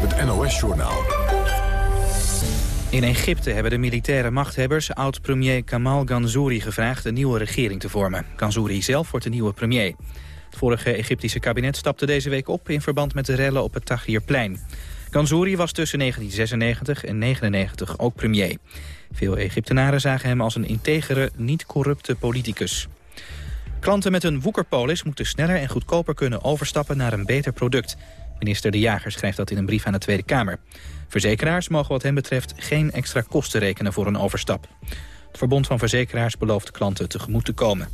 het NOS-journaal. In Egypte hebben de militaire machthebbers oud-premier Kamal Ganzouri gevraagd een nieuwe regering te vormen. Ganzouri zelf wordt de nieuwe premier. Het vorige Egyptische kabinet stapte deze week op in verband met de rellen op het Tahrirplein. Ganzouri was tussen 1996 en 1999 ook premier. Veel Egyptenaren zagen hem als een integere, niet corrupte politicus. Klanten met een woekerpolis moeten sneller en goedkoper kunnen overstappen naar een beter product. Minister De Jager schrijft dat in een brief aan de Tweede Kamer. Verzekeraars mogen wat hem betreft geen extra kosten rekenen voor een overstap. Het Verbond van Verzekeraars belooft klanten tegemoet te komen.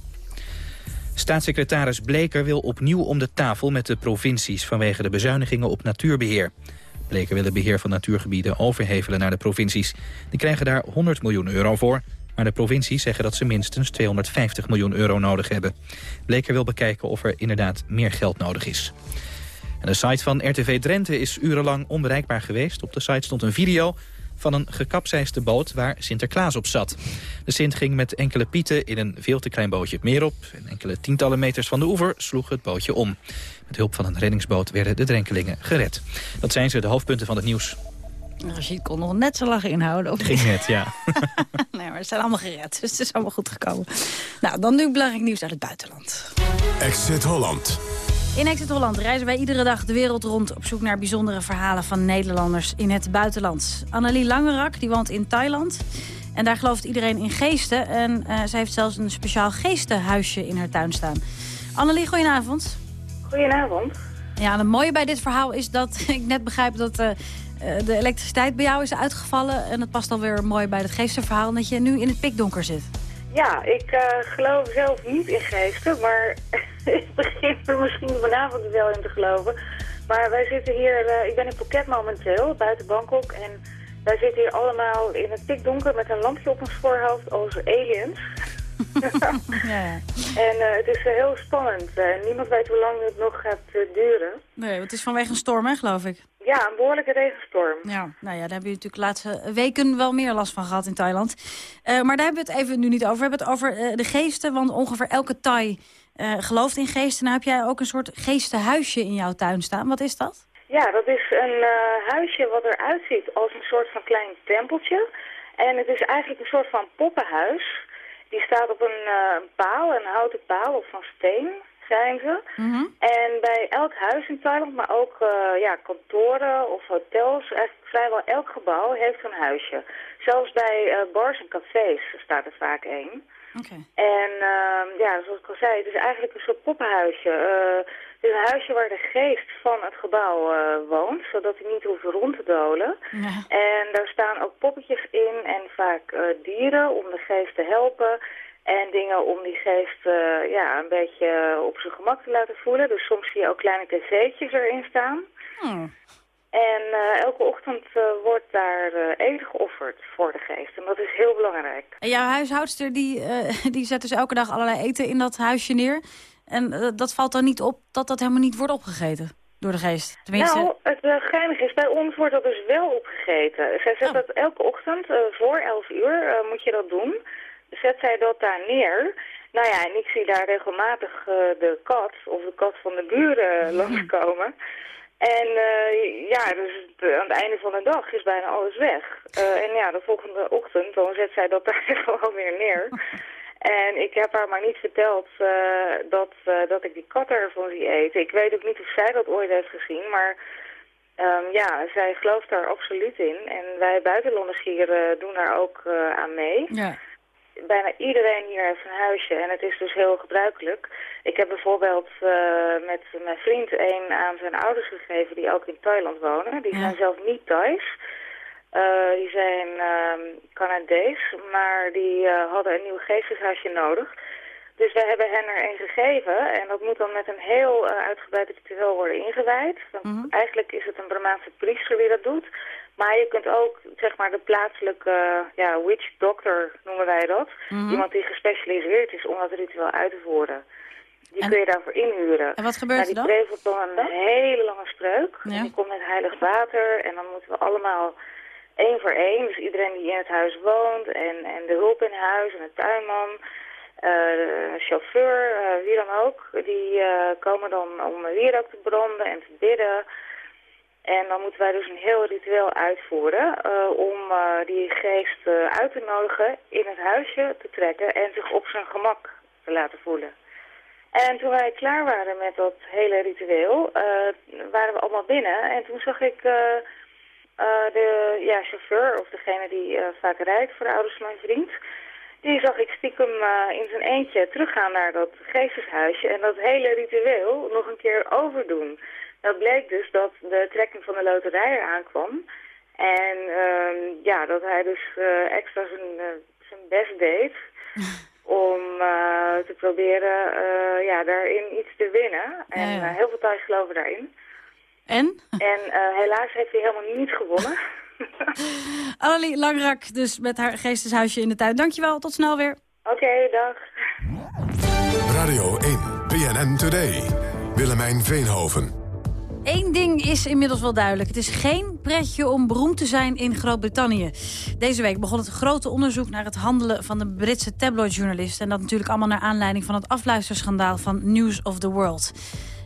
Staatssecretaris Bleker wil opnieuw om de tafel met de provincies... vanwege de bezuinigingen op natuurbeheer. Bleker wil het beheer van natuurgebieden overhevelen naar de provincies. Die krijgen daar 100 miljoen euro voor... maar de provincies zeggen dat ze minstens 250 miljoen euro nodig hebben. Bleker wil bekijken of er inderdaad meer geld nodig is. En de site van RTV Drenthe is urenlang onbereikbaar geweest. Op de site stond een video van een gekapseisde boot waar Sinterklaas op zat. De Sint ging met enkele pieten in een veel te klein bootje het meer op... en enkele tientallen meters van de oever sloeg het bootje om. Met hulp van een reddingsboot werden de drenkelingen gered. Dat zijn ze, de hoofdpunten van het nieuws. Rashid kon nog net zo lachen inhouden. Of Ging net, ja. nee, maar ze zijn allemaal gered, dus het is allemaal goed gekomen. Nou, dan nu belangrijk nieuws uit het buitenland. Exit Holland. In Exit Holland reizen wij iedere dag de wereld rond... op zoek naar bijzondere verhalen van Nederlanders in het buitenland. Annelie Langerak die woont in Thailand. En daar gelooft iedereen in geesten. En uh, zij heeft zelfs een speciaal geestenhuisje in haar tuin staan. Annelie, goedenavond. Goedenavond. Ja, het mooie bij dit verhaal is dat ik net begrijp dat... Uh, de elektriciteit bij jou is uitgevallen. En het past dan weer mooi bij het geestenverhaal... dat je nu in het pikdonker zit. Ja, ik uh, geloof zelf niet in geesten, maar ik begin er misschien vanavond wel in te geloven. Maar wij zitten hier, uh, ik ben in Phuket momenteel, buiten Bangkok. En wij zitten hier allemaal in het pikdonker met een lampje op ons voorhoofd als aliens. ja. En uh, het is heel spannend. niemand weet hoe lang het nog gaat duren. Nee, het is vanwege een storm, hè, geloof ik. Ja, een behoorlijke regenstorm. Ja, nou ja, daar hebben jullie natuurlijk de laatste weken wel meer last van gehad in Thailand. Uh, maar daar hebben we het even nu niet over. We hebben het over uh, de geesten, want ongeveer elke Thai uh, gelooft in geesten. Nou heb jij ook een soort geestenhuisje in jouw tuin staan. Wat is dat? Ja, dat is een huisje wat eruit ziet als een soort van klein tempeltje. En het is eigenlijk een soort van poppenhuis. Die staat op een paal, een houten paal of van steen zijn ze. Mm -hmm. En bij elk huis in Thailand, maar ook uh, ja, kantoren of hotels, eigenlijk vrijwel elk gebouw heeft een huisje. Zelfs bij uh, bars en cafés staat er vaak één. Okay. En uh, ja, zoals ik al zei, het is eigenlijk een soort poppenhuisje. Uh, het is een huisje waar de geest van het gebouw woont, zodat hij niet hoeft rond te dolen. Ja. En daar staan ook poppetjes in en vaak dieren om de geest te helpen. En dingen om die geest uh, ja, een beetje op zijn gemak te laten voelen. Dus soms zie je ook kleine tv'tjes erin staan. Hmm. En uh, elke ochtend uh, wordt daar eten geofferd voor de geest. En dat is heel belangrijk. En jouw huishoudster die, die zet dus elke dag allerlei eten in dat huisje neer. En dat valt dan niet op dat dat helemaal niet wordt opgegeten door de geest? Tenminste... Nou, het geinige is, bij ons wordt dat dus wel opgegeten. Zij zet Oh. dat elke ochtend voor 11 uur moet je dat doen zet zij dat daar neer. Nou ja, en ik zie daar regelmatig uh, de kat of de kat van de buren langskomen. En uh, ja, dus aan het einde van de dag is bijna alles weg. Uh, en ja, de volgende ochtend dan zet zij dat daar gewoon weer neer. En ik heb haar maar niet verteld dat, dat ik die kat ervan zie eten. Ik weet ook niet of zij dat ooit heeft gezien, maar... Um, ja, zij gelooft daar absoluut in. En wij buitenlanders hier doen daar ook aan mee. Ja bijna iedereen hier heeft een huisje en het is dus heel gebruikelijk. Ik heb bijvoorbeeld uh, met mijn vriend een aan zijn ouders gegeven die ook in Thailand wonen. Die Ja. zijn zelf niet Thais. Uh, die zijn uh, Canadees, maar die uh, hadden een nieuw geesteshuisje nodig. Dus wij hebben hen er een gegeven en dat moet dan met een heel uitgebreid ritueel worden ingewijd. Want Mhm. Eigenlijk is het een Brahmaanse priester die dat doet. Maar je kunt ook, zeg maar, de plaatselijke ja, witch doctor noemen wij dat. Mhm. Iemand die gespecialiseerd is om dat ritueel uit te voeren. Die En- kun je daarvoor inhuren. En wat gebeurt nou, er dan? Die prevelt dan een hele lange spreuk. Ja. En die komt met heilig water. En dan moeten we allemaal één voor één, dus iedereen die in het huis woont en, en de hulp in huis en de tuinman, eh, de chauffeur, eh, wie dan ook, die eh, komen dan om wierook te branden en te bidden. En dan moeten wij dus een heel ritueel uitvoeren eh, om uh, die geest uh, uit te nodigen in het huisje te trekken en zich op zijn gemak te laten voelen. En toen wij klaar waren met dat hele ritueel, waren we allemaal binnen. En toen zag ik de ja, chauffeur, of degene die vaak rijdt voor de ouders van mijn vriend... Die zag ik stiekem in zijn eentje teruggaan naar dat geesteshuisje en dat hele ritueel nog een keer overdoen. Dat bleek dus dat de trekking van de loterij eraan kwam. En uh, ja, dat hij dus uh, extra zijn, uh, zijn best deed om uh, te proberen ja, daarin iets te winnen. En ja, ja. heel veel thuis geloven daarin. En? En helaas heeft hij helemaal niet gewonnen. Annelie Langrak, dus met haar geesteshuisje in de tuin. Dankjewel, tot snel weer. Oké, okay, dag. Radio 1, BNN Today. Willemijn Veenhoven. Eén ding is inmiddels wel duidelijk. Het is geen pretje om beroemd te zijn in Groot-Brittannië. Deze week begon het grote onderzoek naar het handelen van de Britse tabloidjournalist. En dat natuurlijk allemaal naar aanleiding van het afluisterschandaal van News of the World.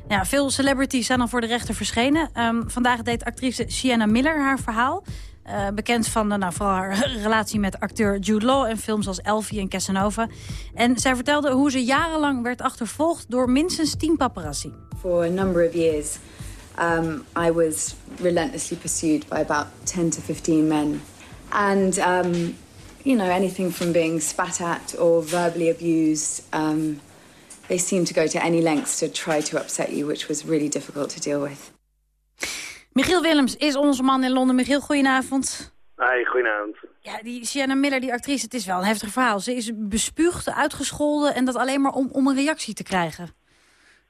Ja, veel celebrities zijn al voor de rechter verschenen. Um, vandaag deed actrice Sienna Miller haar verhaal. Uh, bekend van uh, nou, vooral haar relatie met acteur Jude Law... en films als Elfie en Casanova. En zij vertelde hoe ze jarenlang werd achtervolgd... door minstens tien paparazzi. For a number of years... um, I was relentlessly pursued by about 10 to 15 men. And, um, you know, anything from being spat at or verbally abused, um, they seemed to go to any lengths to try to upset you, which was really difficult to deal with. Michiel Willems is onze man in Londen. Michiel, goedenavond. Hi, goedenavond. Ja, die Sienna Miller, die actrice, het is wel een heftig verhaal. Ze is bespuugd, uitgescholden en dat alleen maar om, om een reactie te krijgen.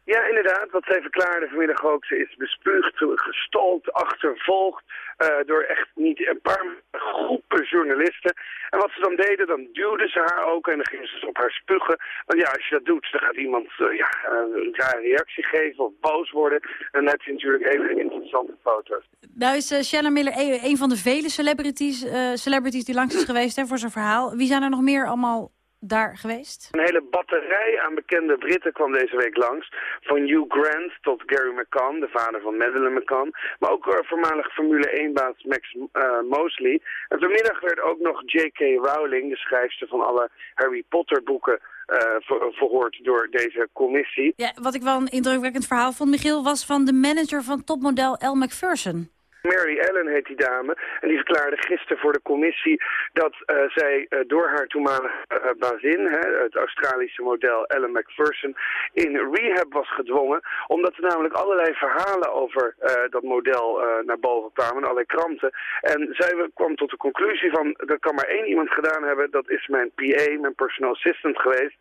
Ja, inderdaad. Wat zij verklaarde vanmiddag ook. Ze is bespuugd, gestold, achtervolgd uh, door echt niet een paar groepen journalisten. En wat ze dan deden, dan duwden ze haar ook en dan gingen ze op haar spugen. Want ja, als je dat doet, dan gaat iemand uh, ja, een rare reactie geven of boos worden. En dan heb je natuurlijk even interessante foto's. Nou is Shannon Miller een, een, van de vele celebrities, celebrities die langs is geweest hè, voor zijn verhaal. Wie zijn er nog meer allemaal daar geweest? Een hele batterij aan bekende Britten kwam deze week langs. Van Hugh Grant tot Gary McCann, de vader van Madeleine McCann. Maar ook uh, voormalig Formule 1-baas Max uh, Mosley. En vanmiddag werd ook nog J.K. Rowling, de schrijfster van alle Harry Potter boeken... Uh, ver, verhoord door deze commissie. Ja, wat ik wel een indrukwekkend verhaal vond, Michiel, was van de manager van topmodel Elle Macpherson. Mary Ellen heet die dame. En die verklaarde gisteren voor de commissie dat uh, zij uh, door haar toenmalige uh, bazin, hè, het Australische model Ellen McPherson, in rehab was gedwongen. Omdat er namelijk allerlei verhalen over dat model naar boven kwamen, allerlei kranten. En zij kwam tot de conclusie van, er kan maar één iemand gedaan hebben, dat is mijn PA, mijn personal assistant geweest.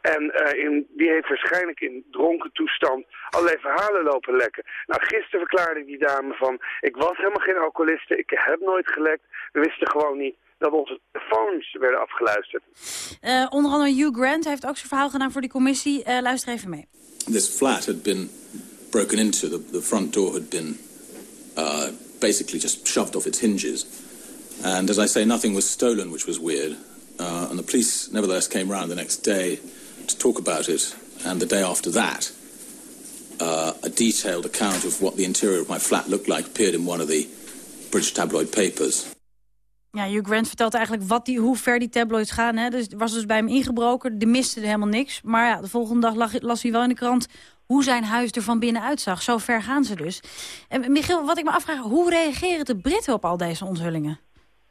En in, die heeft waarschijnlijk in dronken toestand allerlei verhalen lopen lekken. Nou, gisteren verklaarde die dame van, ik helemaal geen alcoholiste. Ik heb nooit gelekt. We wisten gewoon niet dat onze telefoons werden afgeluisterd. Uh, onder andere Hugh Grant heeft ook zijn verhaal gedaan voor die commissie. Uh, luister even mee. This flat had been broken into. The, the front door had been uh, basically just shoved off its hinges. And as I say, nothing was stolen, which was weird. Uh, and the police nevertheless came round the next day to talk about it. And the day after that, uh, a detailed account of what the interior of my flat looked like appeared in one of the British tabloid papers. Ja, Hugh Grant vertelt eigenlijk wat die, hoe ver die tabloids gaan. Hè. Dus was dus bij hem ingebroken, de miste er helemaal niks. Maar ja, de volgende dag lag, las hij wel in de krant hoe zijn huis er van binnen uitzag. Zo ver gaan ze dus. En Michiel, wat ik me afvraag, hoe reageren de Britten op al deze onthullingen?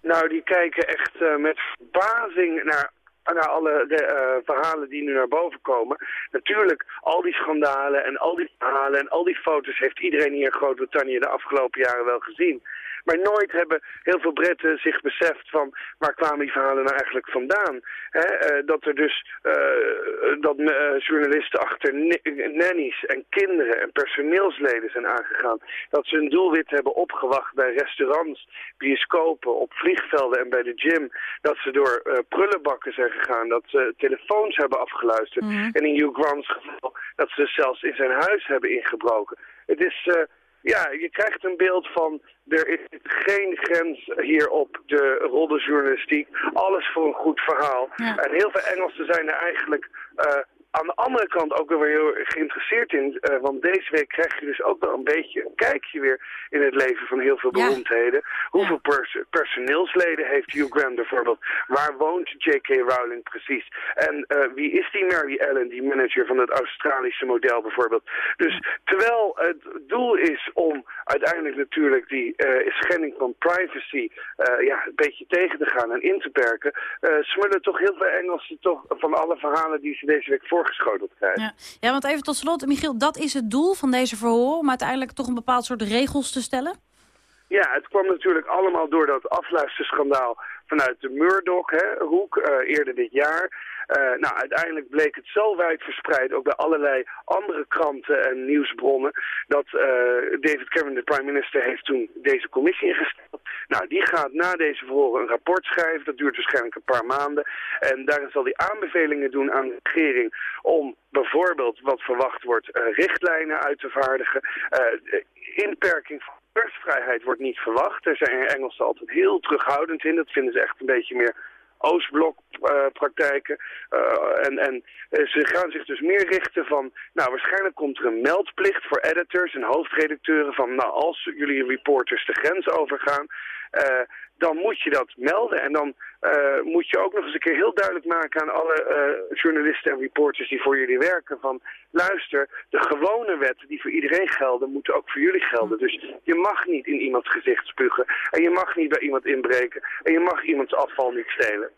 Nou, die kijken echt uh, met verbazing naar naar alle de, uh, verhalen die nu naar boven komen. Natuurlijk, al die schandalen en al die verhalen en al die foto's heeft iedereen hier in Groot-Brittannië de afgelopen jaren wel gezien. Maar nooit hebben heel veel Britten zich beseft van waar kwamen die verhalen nou eigenlijk vandaan. uh, dat er dus uh, dat uh, journalisten achter nannies en kinderen en personeelsleden zijn aangegaan. Dat ze een doelwit hebben opgewacht bij restaurants, bioscopen, op vliegvelden en bij de gym. Dat ze door prullenbakken zijn gegaan, dat ze telefoons hebben afgeluisterd. Mm. En in Hugh Grant's geval dat ze zelfs in zijn huis hebben ingebroken. Het is ja, je krijgt een beeld van er is geen grens hier op de roddeljournalistiek. Alles voor een goed verhaal. En heel veel Engelsen zijn er eigenlijk uh, aan de andere kant ook wel weer heel erg geïnteresseerd in. eh, want deze week krijg je dus ook wel een beetje een kijkje weer in het leven van heel veel beroemdheden. Hoeveel pers- personeelsleden heeft Hugh Grant bijvoorbeeld? Waar woont J.K. Rowling precies? En eh, wie is die Mary Ellen, die manager van het Australische model bijvoorbeeld? Dus terwijl het doel is om uiteindelijk natuurlijk die eh, schending van privacy ja, een beetje tegen te gaan en in te perken, smullen toch heel veel Engelsen toch van alle verhalen die ze deze week voorgeschoteld krijgen. Ja. ja, want even tot slot, Michiel, dat is het doel van deze verhoor... om uiteindelijk toch een bepaald soort regels te stellen? Ja, het kwam natuurlijk allemaal door dat afluisterschandaal vanuit de Murdoch-hoek eerder dit jaar. Eh, nou, uiteindelijk bleek het zo wijd verspreid, ook bij allerlei andere kranten en nieuwsbronnen, dat eh, David Cameron, de prime minister, heeft toen deze commissie ingesteld. Nou, die gaat na deze verhoren een rapport schrijven, dat duurt waarschijnlijk een paar maanden. En daarin zal hij aanbevelingen doen aan de regering om bijvoorbeeld, wat verwacht wordt, eh, richtlijnen uit te vaardigen, eh, inperking van persvrijheid wordt niet verwacht. Daar zijn Engelsen altijd heel terughoudend in. Dat vinden ze echt een beetje meer Oostblok-praktijken. en en eh, ze gaan zich dus meer richten van... Nou, waarschijnlijk komt er een meldplicht voor editors en hoofdredacteuren van... Nou, als jullie reporters de grens overgaan... eh, dan moet je dat melden. En dan eh, moet je ook nog eens een keer heel duidelijk maken aan alle eh, journalisten en reporters die voor jullie werken. Van luister, de gewone wetten die voor iedereen gelden, moeten ook voor jullie gelden. Dus je mag niet in iemands gezicht spugen. En je mag niet bij iemand inbreken. En je mag iemands afval niet stelen.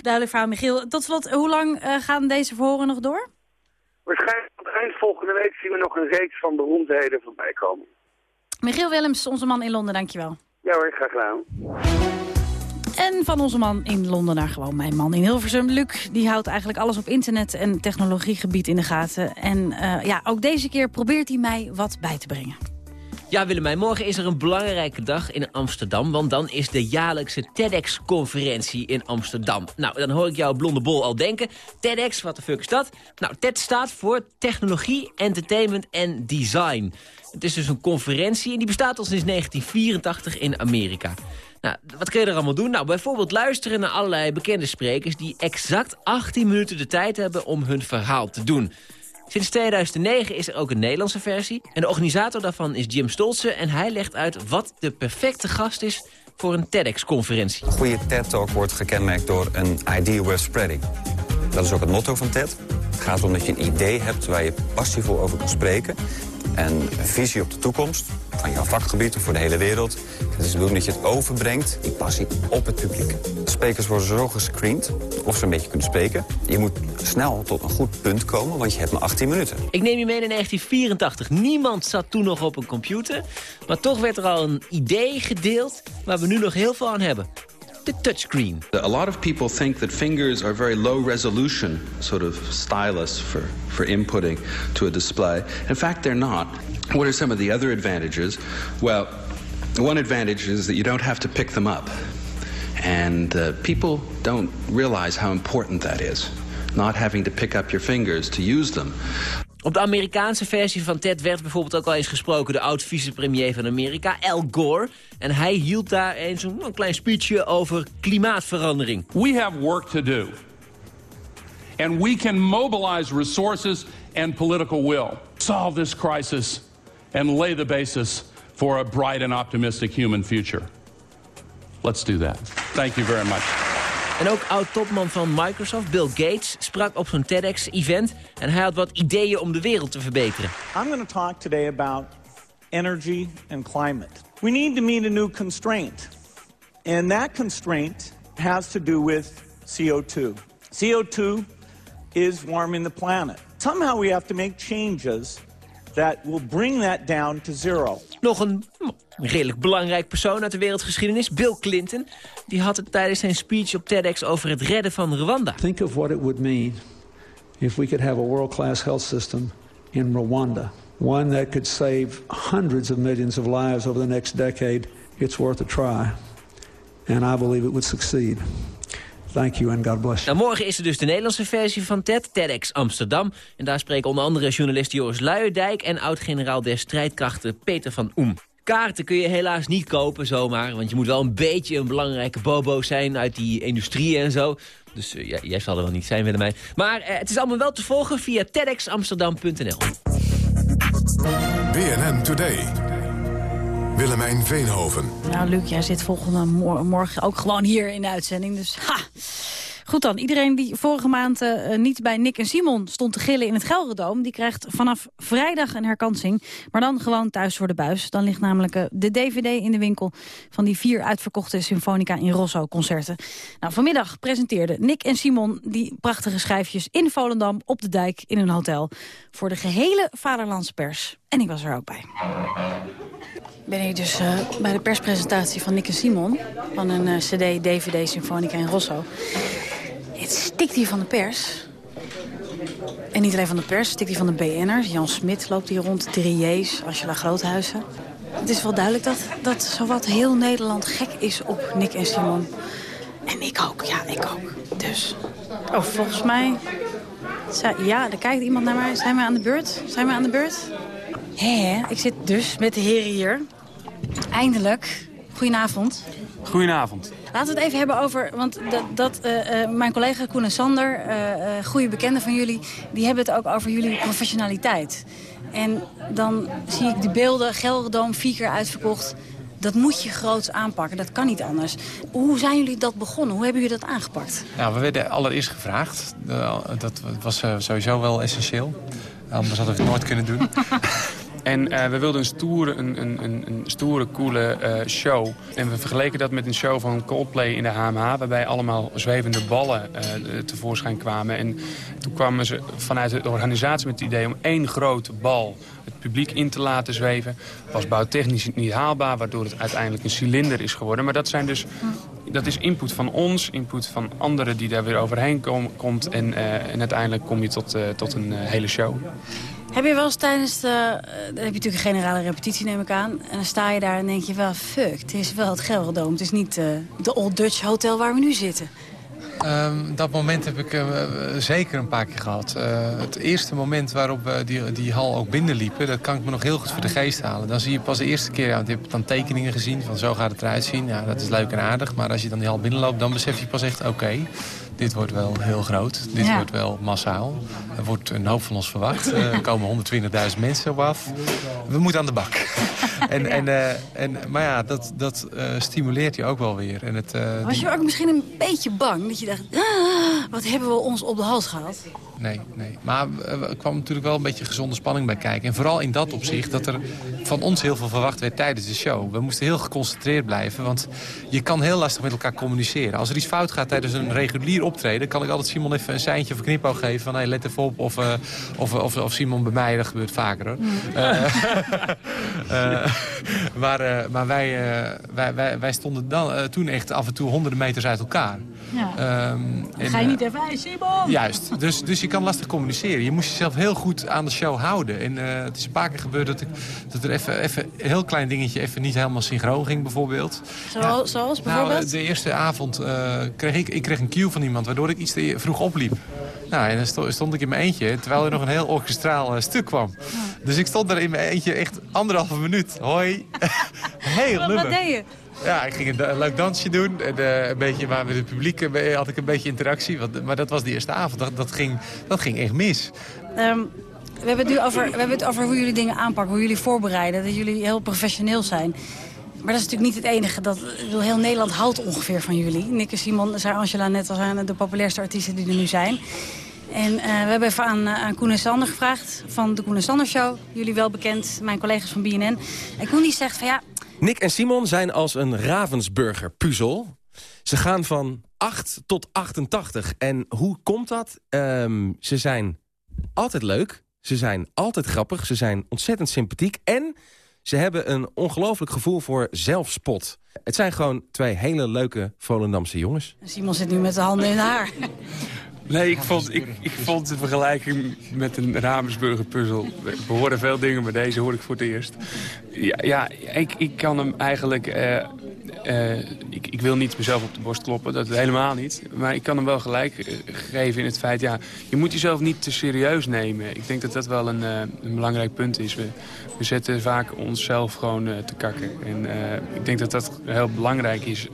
Duidelijk verhaal, Michiel. Tot slot, hoe lang eh, gaan deze verhoren nog door? Waarschijnlijk aan het eind volgende week zien we nog een reeks van beroemdheden voorbij komen. Michiel Willems, onze man in Londen, dankjewel. Ja hoor, graag gedaan. En van onze man in Londen naar gewoon mijn man in Hilversum. Luc, die houdt eigenlijk alles op internet en technologiegebied in de gaten. En uh, ja, ook deze keer probeert hij mij wat bij te brengen. Ja, Willemijn, morgen is er een belangrijke dag in Amsterdam... want dan is de jaarlijkse TEDx-conferentie in Amsterdam. Nou, dan hoor ik jouw blonde bol al denken. TEDx, wat de fuck is dat? Nou, TED staat voor Technologie, Entertainment en Design. Het is dus een conferentie en die bestaat al sinds 1984 in Amerika. Nou, wat kun je er allemaal doen? Nou, bijvoorbeeld luisteren naar allerlei bekende sprekers... die exact 18 minuten de tijd hebben om hun verhaal te doen. Sinds 2009 is er ook een Nederlandse versie. En de organisator daarvan is Jim Stolze. En hij legt uit wat de perfecte gast is voor een TEDx-conferentie. Een goede TED-talk wordt gekenmerkt door een idea worth spreading. Dat is ook het motto van TED. Het gaat erom dat je een idee hebt waar je passievol over kan spreken. En visie op de toekomst van jouw vakgebied of voor de hele wereld. Het is de bedoeling dat je het overbrengt, die passie, op het publiek. Sprekers worden zo gescreend of ze een beetje kunnen spreken. Je moet snel tot een goed punt komen, want je hebt maar 18 minuten. Ik neem je mee in 1984. Niemand zat toen nog op een computer. Maar toch werd er al een idee gedeeld waar we nu nog heel veel aan hebben. The touchscreen. A lot of people think that fingers are very low resolution sort of stylus for, for inputting to a display. In fact, they're not. What are some of the other advantages? Well, one advantage is that you don't have to pick them up. And uh, people don't realize how important that is. Not having to pick up your fingers to use them. Op de Amerikaanse versie van TED werd bijvoorbeeld ook al eens gesproken... de oud-vicepremier van Amerika, Al Gore. En hij hield daar eens een, klein speechje over klimaatverandering. We have work to do. And we can mobilize resources and political will. Solve this crisis and lay the basis for a bright and optimistic human future. Let's do that. Thank you very much. En ook oud-topman van Microsoft, Bill Gates, sprak op zo'n TEDx-event... en hij had wat ideeën om de wereld te verbeteren. I'm going to talk today about energy and climate. We need to meet a new constraint. And that constraint has to do with CO2. CO2 is warming the planet. Somehow we have to make changes that will bring that down to zero. Nog een redelijk belangrijk persoon uit de wereldgeschiedenis, Bill Clinton. Die had het tijdens zijn speech op TEDx over het redden van Rwanda. Think of what it would mean if we could have a world-class health system in Rwanda. One that could save hundreds of millions of lives over the next decade. It's worth a try. And I believe it would succeed. Thank you and God bless nou, morgen is er dus de Nederlandse versie van TED, TEDx Amsterdam. En daar spreken onder andere journalist Joris Luijendijk... en oud-generaal der strijdkrachten Peter van Oem. Kaarten kun je helaas niet kopen zomaar. Want je moet wel een beetje een belangrijke bobo zijn uit die industrie en zo. Dus uh, jij zal er wel niet zijn, Willemijn. Maar uh, het is allemaal wel te volgen via tedxamsterdam.nl. BNN Today. Willemijn Veenhoven. Nou, Luc, jij zit volgende morgen ook gewoon hier in de uitzending. Dus ha! Goed dan, iedereen die vorige maand uh, niet bij Nick en Simon stond te gillen in het Gelredoom... die krijgt vanaf vrijdag een herkansing, maar dan gewoon thuis voor de buis. Dan ligt namelijk uh, de DVD in de winkel van die vier uitverkochte Symfonica in Rosso-concerten. Nou, vanmiddag presenteerden Nick en Simon die prachtige schijfjes in Volendam op de dijk in een hotel... voor de gehele vaderlandspers. En ik was er ook bij. Ik ben hier dus uh, bij de perspresentatie van Nick en Simon... van een uh, cd-dvd Symfonica in Rosso. Het stikt hier van de pers. En niet alleen van de pers, stikt hier van de BN'ers. Jan Smit loopt hier rond, Drieërs, Angela Groothuizen. Het is wel duidelijk dat, dat zowat heel Nederland gek is op Nick en Simon. En ik ook, ja, ik ook. Dus, oh, volgens mij... Ja, er kijkt iemand naar mij. Zijn we aan de beurt? Zijn we aan de beurt? Hé, ik zit dus met de heren hier. Eindelijk. Goedenavond. Goedenavond. Laten we het even hebben over, want dat, dat uh, uh, mijn collega Koen en Sander, uh, goede bekenden van jullie, die hebben het ook over jullie professionaliteit. En dan zie ik de beelden, Gelderdoom, vier keer uitverkocht. Dat moet je groots aanpakken, dat kan niet anders. Hoe zijn jullie dat begonnen? Hoe hebben jullie dat aangepakt? Nou, we werden allereerst gevraagd. dat was sowieso wel essentieel. Anders hadden we het nooit kunnen doen. En uh, we wilden een stoere, een, een, een stoere, coole uh, show. En we vergeleken dat met een show van Coldplay in de HMH... waarbij allemaal zwevende ballen uh, tevoorschijn kwamen. En toen kwamen ze vanuit de organisatie met het idee om één grote bal... publiek in te laten zweven. was bouwtechnisch niet haalbaar, waardoor het uiteindelijk een cilinder is geworden. Maar dat zijn dus... Dat is input van ons, input van anderen die daar weer overheen kom, komt. En, en uiteindelijk kom je tot, tot een hele show. Heb je wel eens tijdens de... Dan heb je natuurlijk een generale repetitie, neem ik aan. En dan sta je daar en denk je wel, fuck, het is wel het Gelderdoom. Het is niet de Old Dutch Hotel waar we nu zitten. Um, dat moment heb ik uh, zeker een paar keer gehad. Uh, het eerste moment waarop die, die hal ook binnenliepen... dat kan ik me nog heel goed voor de geest halen. Dan zie je pas de eerste keer, ja, je dan tekeningen gezien... van zo gaat het eruit zien. Ja, dat is leuk en aardig. Maar als je dan die hal binnenloopt, dan besef je pas echt... oké, dit wordt wel heel groot. Dit ja. wordt wel massaal. Er wordt een hoop van ons verwacht. Er komen 120.000 mensen op af. We moeten aan de bak. en, ja. en, uh, en, maar ja, dat, dat uh, stimuleert je ook wel weer. En het, uh, Was je ook misschien een beetje bang? Dat je dacht, ah, wat hebben we ons op de hals gehad? Nee, nee. Maar er kwam natuurlijk wel een beetje gezonde spanning bij kijken. En vooral in dat opzicht dat er van ons heel veel verwacht werd tijdens de show. We moesten heel geconcentreerd blijven, want je kan heel lastig met elkaar communiceren. Als er iets fout gaat tijdens een regulier optreden... kan ik altijd Simon even een seintje of een knipoog geven van... Hey, let even op, of, uh, of, of, of, Simon bij mij, dat gebeurt vaker. Hoor. Mm. Uh, uh, maar maar wij, wij, wij, wij, stonden dan, toen echt af en toe honderden meters uit elkaar. Ja. Um, en, Ga je niet even, hey Simon! Juist, dus, dus je kan lastig communiceren. Je moest jezelf heel goed aan de show houden. En uh, het is een paar keer gebeurd dat, ik, dat er even, even een heel klein dingetje even niet helemaal synchroon ging bijvoorbeeld. Zoals, ja. zoals bijvoorbeeld? Nou, de eerste avond uh, kreeg ik, ik kreeg een cue van iemand waardoor ik iets te vroeg opliep. Nou, en dan stond ik in mijn eentje, terwijl er nog een heel orkestraal uh, stuk kwam. Ja. Dus ik stond daar in mijn eentje echt anderhalve minuut. Hoi. heel wat, wat deed je? Ja, ik ging een, leuk dansje doen. En, uh, een beetje, maar met het publiek uh, had ik een beetje interactie. Want, maar dat was de eerste avond. Dat, dat, ging, dat ging echt mis. Um, we, hebben het nu over, we hebben het over hoe jullie dingen aanpakken. Hoe jullie voorbereiden. Dat jullie heel professioneel zijn. Maar dat is natuurlijk niet het enige. Dat, heel Nederland houdt ongeveer van jullie. Nick en Simon, zei Angela net al, zijn de populairste artiesten die er nu zijn. En uh, we hebben even aan, aan Koen en Sander gevraagd van de Koen en Sander Show. Jullie wel bekend, mijn collega's van BNN. En Koen die zegt van ja... Nick en Simon zijn als een Ravensburger puzzel. Ze gaan van 8 tot 88. En hoe komt dat? Um, ze zijn altijd leuk. Ze zijn altijd grappig. Ze zijn ontzettend sympathiek. En ze hebben een ongelooflijk gevoel voor zelfspot. Het zijn gewoon twee hele leuke Volendamse jongens. Simon zit nu met de handen in haar. Nee, ik vond, ik, ik vond de vergelijking met een Ravensburger puzzel... We horen veel dingen, maar deze hoor ik voor het eerst. Ja, ja ik, ik kan hem eigenlijk... Uh, uh, ik, ik wil niet mezelf op de borst kloppen, dat helemaal niet. Maar ik kan hem wel gelijk eh, geven in het feit... ja, je moet jezelf niet te serieus nemen. Ik denk dat dat wel een, eh, een belangrijk punt is. We, we zetten vaak onszelf gewoon eh, te kakken. En ik denk dat dat heel belangrijk is...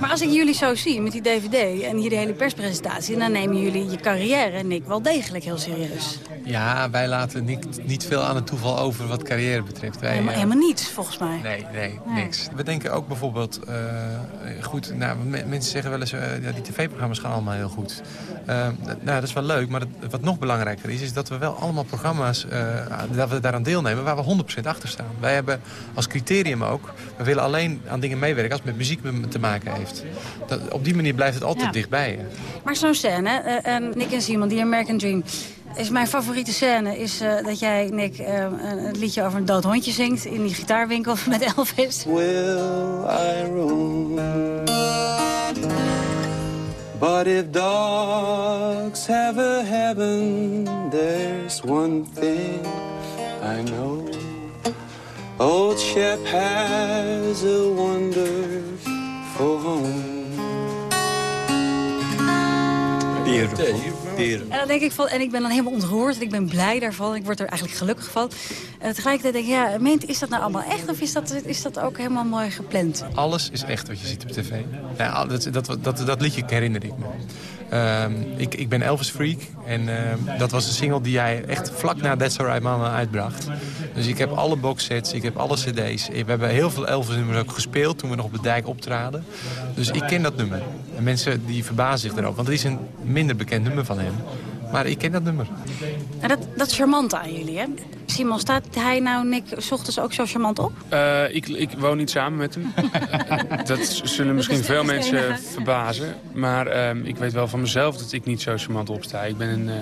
Maar als ik jullie zo zie met die dvd en hier de hele perspresentatie... dan nemen jullie je carrière, Nick, wel degelijk heel serieus. Ja, wij laten niet, niet veel aan het toeval over wat carrière betreft. Wij, helemaal, helemaal niets, volgens mij. Nee, nee, niks. We denken ook bijvoorbeeld... Uh, goed, nou, mensen zeggen wel eens... Uh, ja, die tv-programma's gaan allemaal heel goed. Uh, nou, dat is wel leuk, maar wat nog belangrijker is... is dat we wel allemaal programma's... dat we daaraan deelnemen waar we 100% achter staan. Wij hebben als criterium ook... we willen alleen aan dingen meewerken als het met muziek te maken heeft. Dat, op die manier blijft het altijd dichtbij je. Maar zo'n scène, uh, Nick en Simon, die American Dream... Is mijn favoriete scène is uh, dat jij, Nick, uh, een liedje over een dood hondje zingt... in die gitaarwinkel met Elvis. Will I roam? But if dogs have a heaven, there's one thing I know. Old Shep has a wonder en dan denk ik van, en ik ben dan helemaal ontroerd. En ik ben blij daarvan. Ik word er eigenlijk gelukkig van. En tegelijkertijd denk ik, ja, meent, is dat nou allemaal echt? Of is dat, is dat ook helemaal mooi gepland? Alles is echt wat je ziet op tv. Ja, dat, dat, dat, dat liedje herinner ik me. Ehm, ik, ik ben Elvis Freak en ehm, dat was een single die hij echt vlak na That's Alright Mama uitbracht. Dus ik heb alle boxsets, ik heb alle cd's. We hebben heel veel Elvis nummers ook gespeeld toen we nog op de dijk optraden. Dus ik ken dat nummer. En mensen die verbazen zich erover, want het is een minder bekend nummer van hem. Maar ik ken dat nummer. En dat, dat is charmant aan jullie, hè? Simon, staat hij nou, Nick, s ochtends ook zo charmant op? Uh, ik, ik woon niet samen met hem. dat zullen misschien veel mensen verbazen. Maar uh, ik weet wel van mezelf dat ik niet zo charmant opsta. Ik, ben een, uh,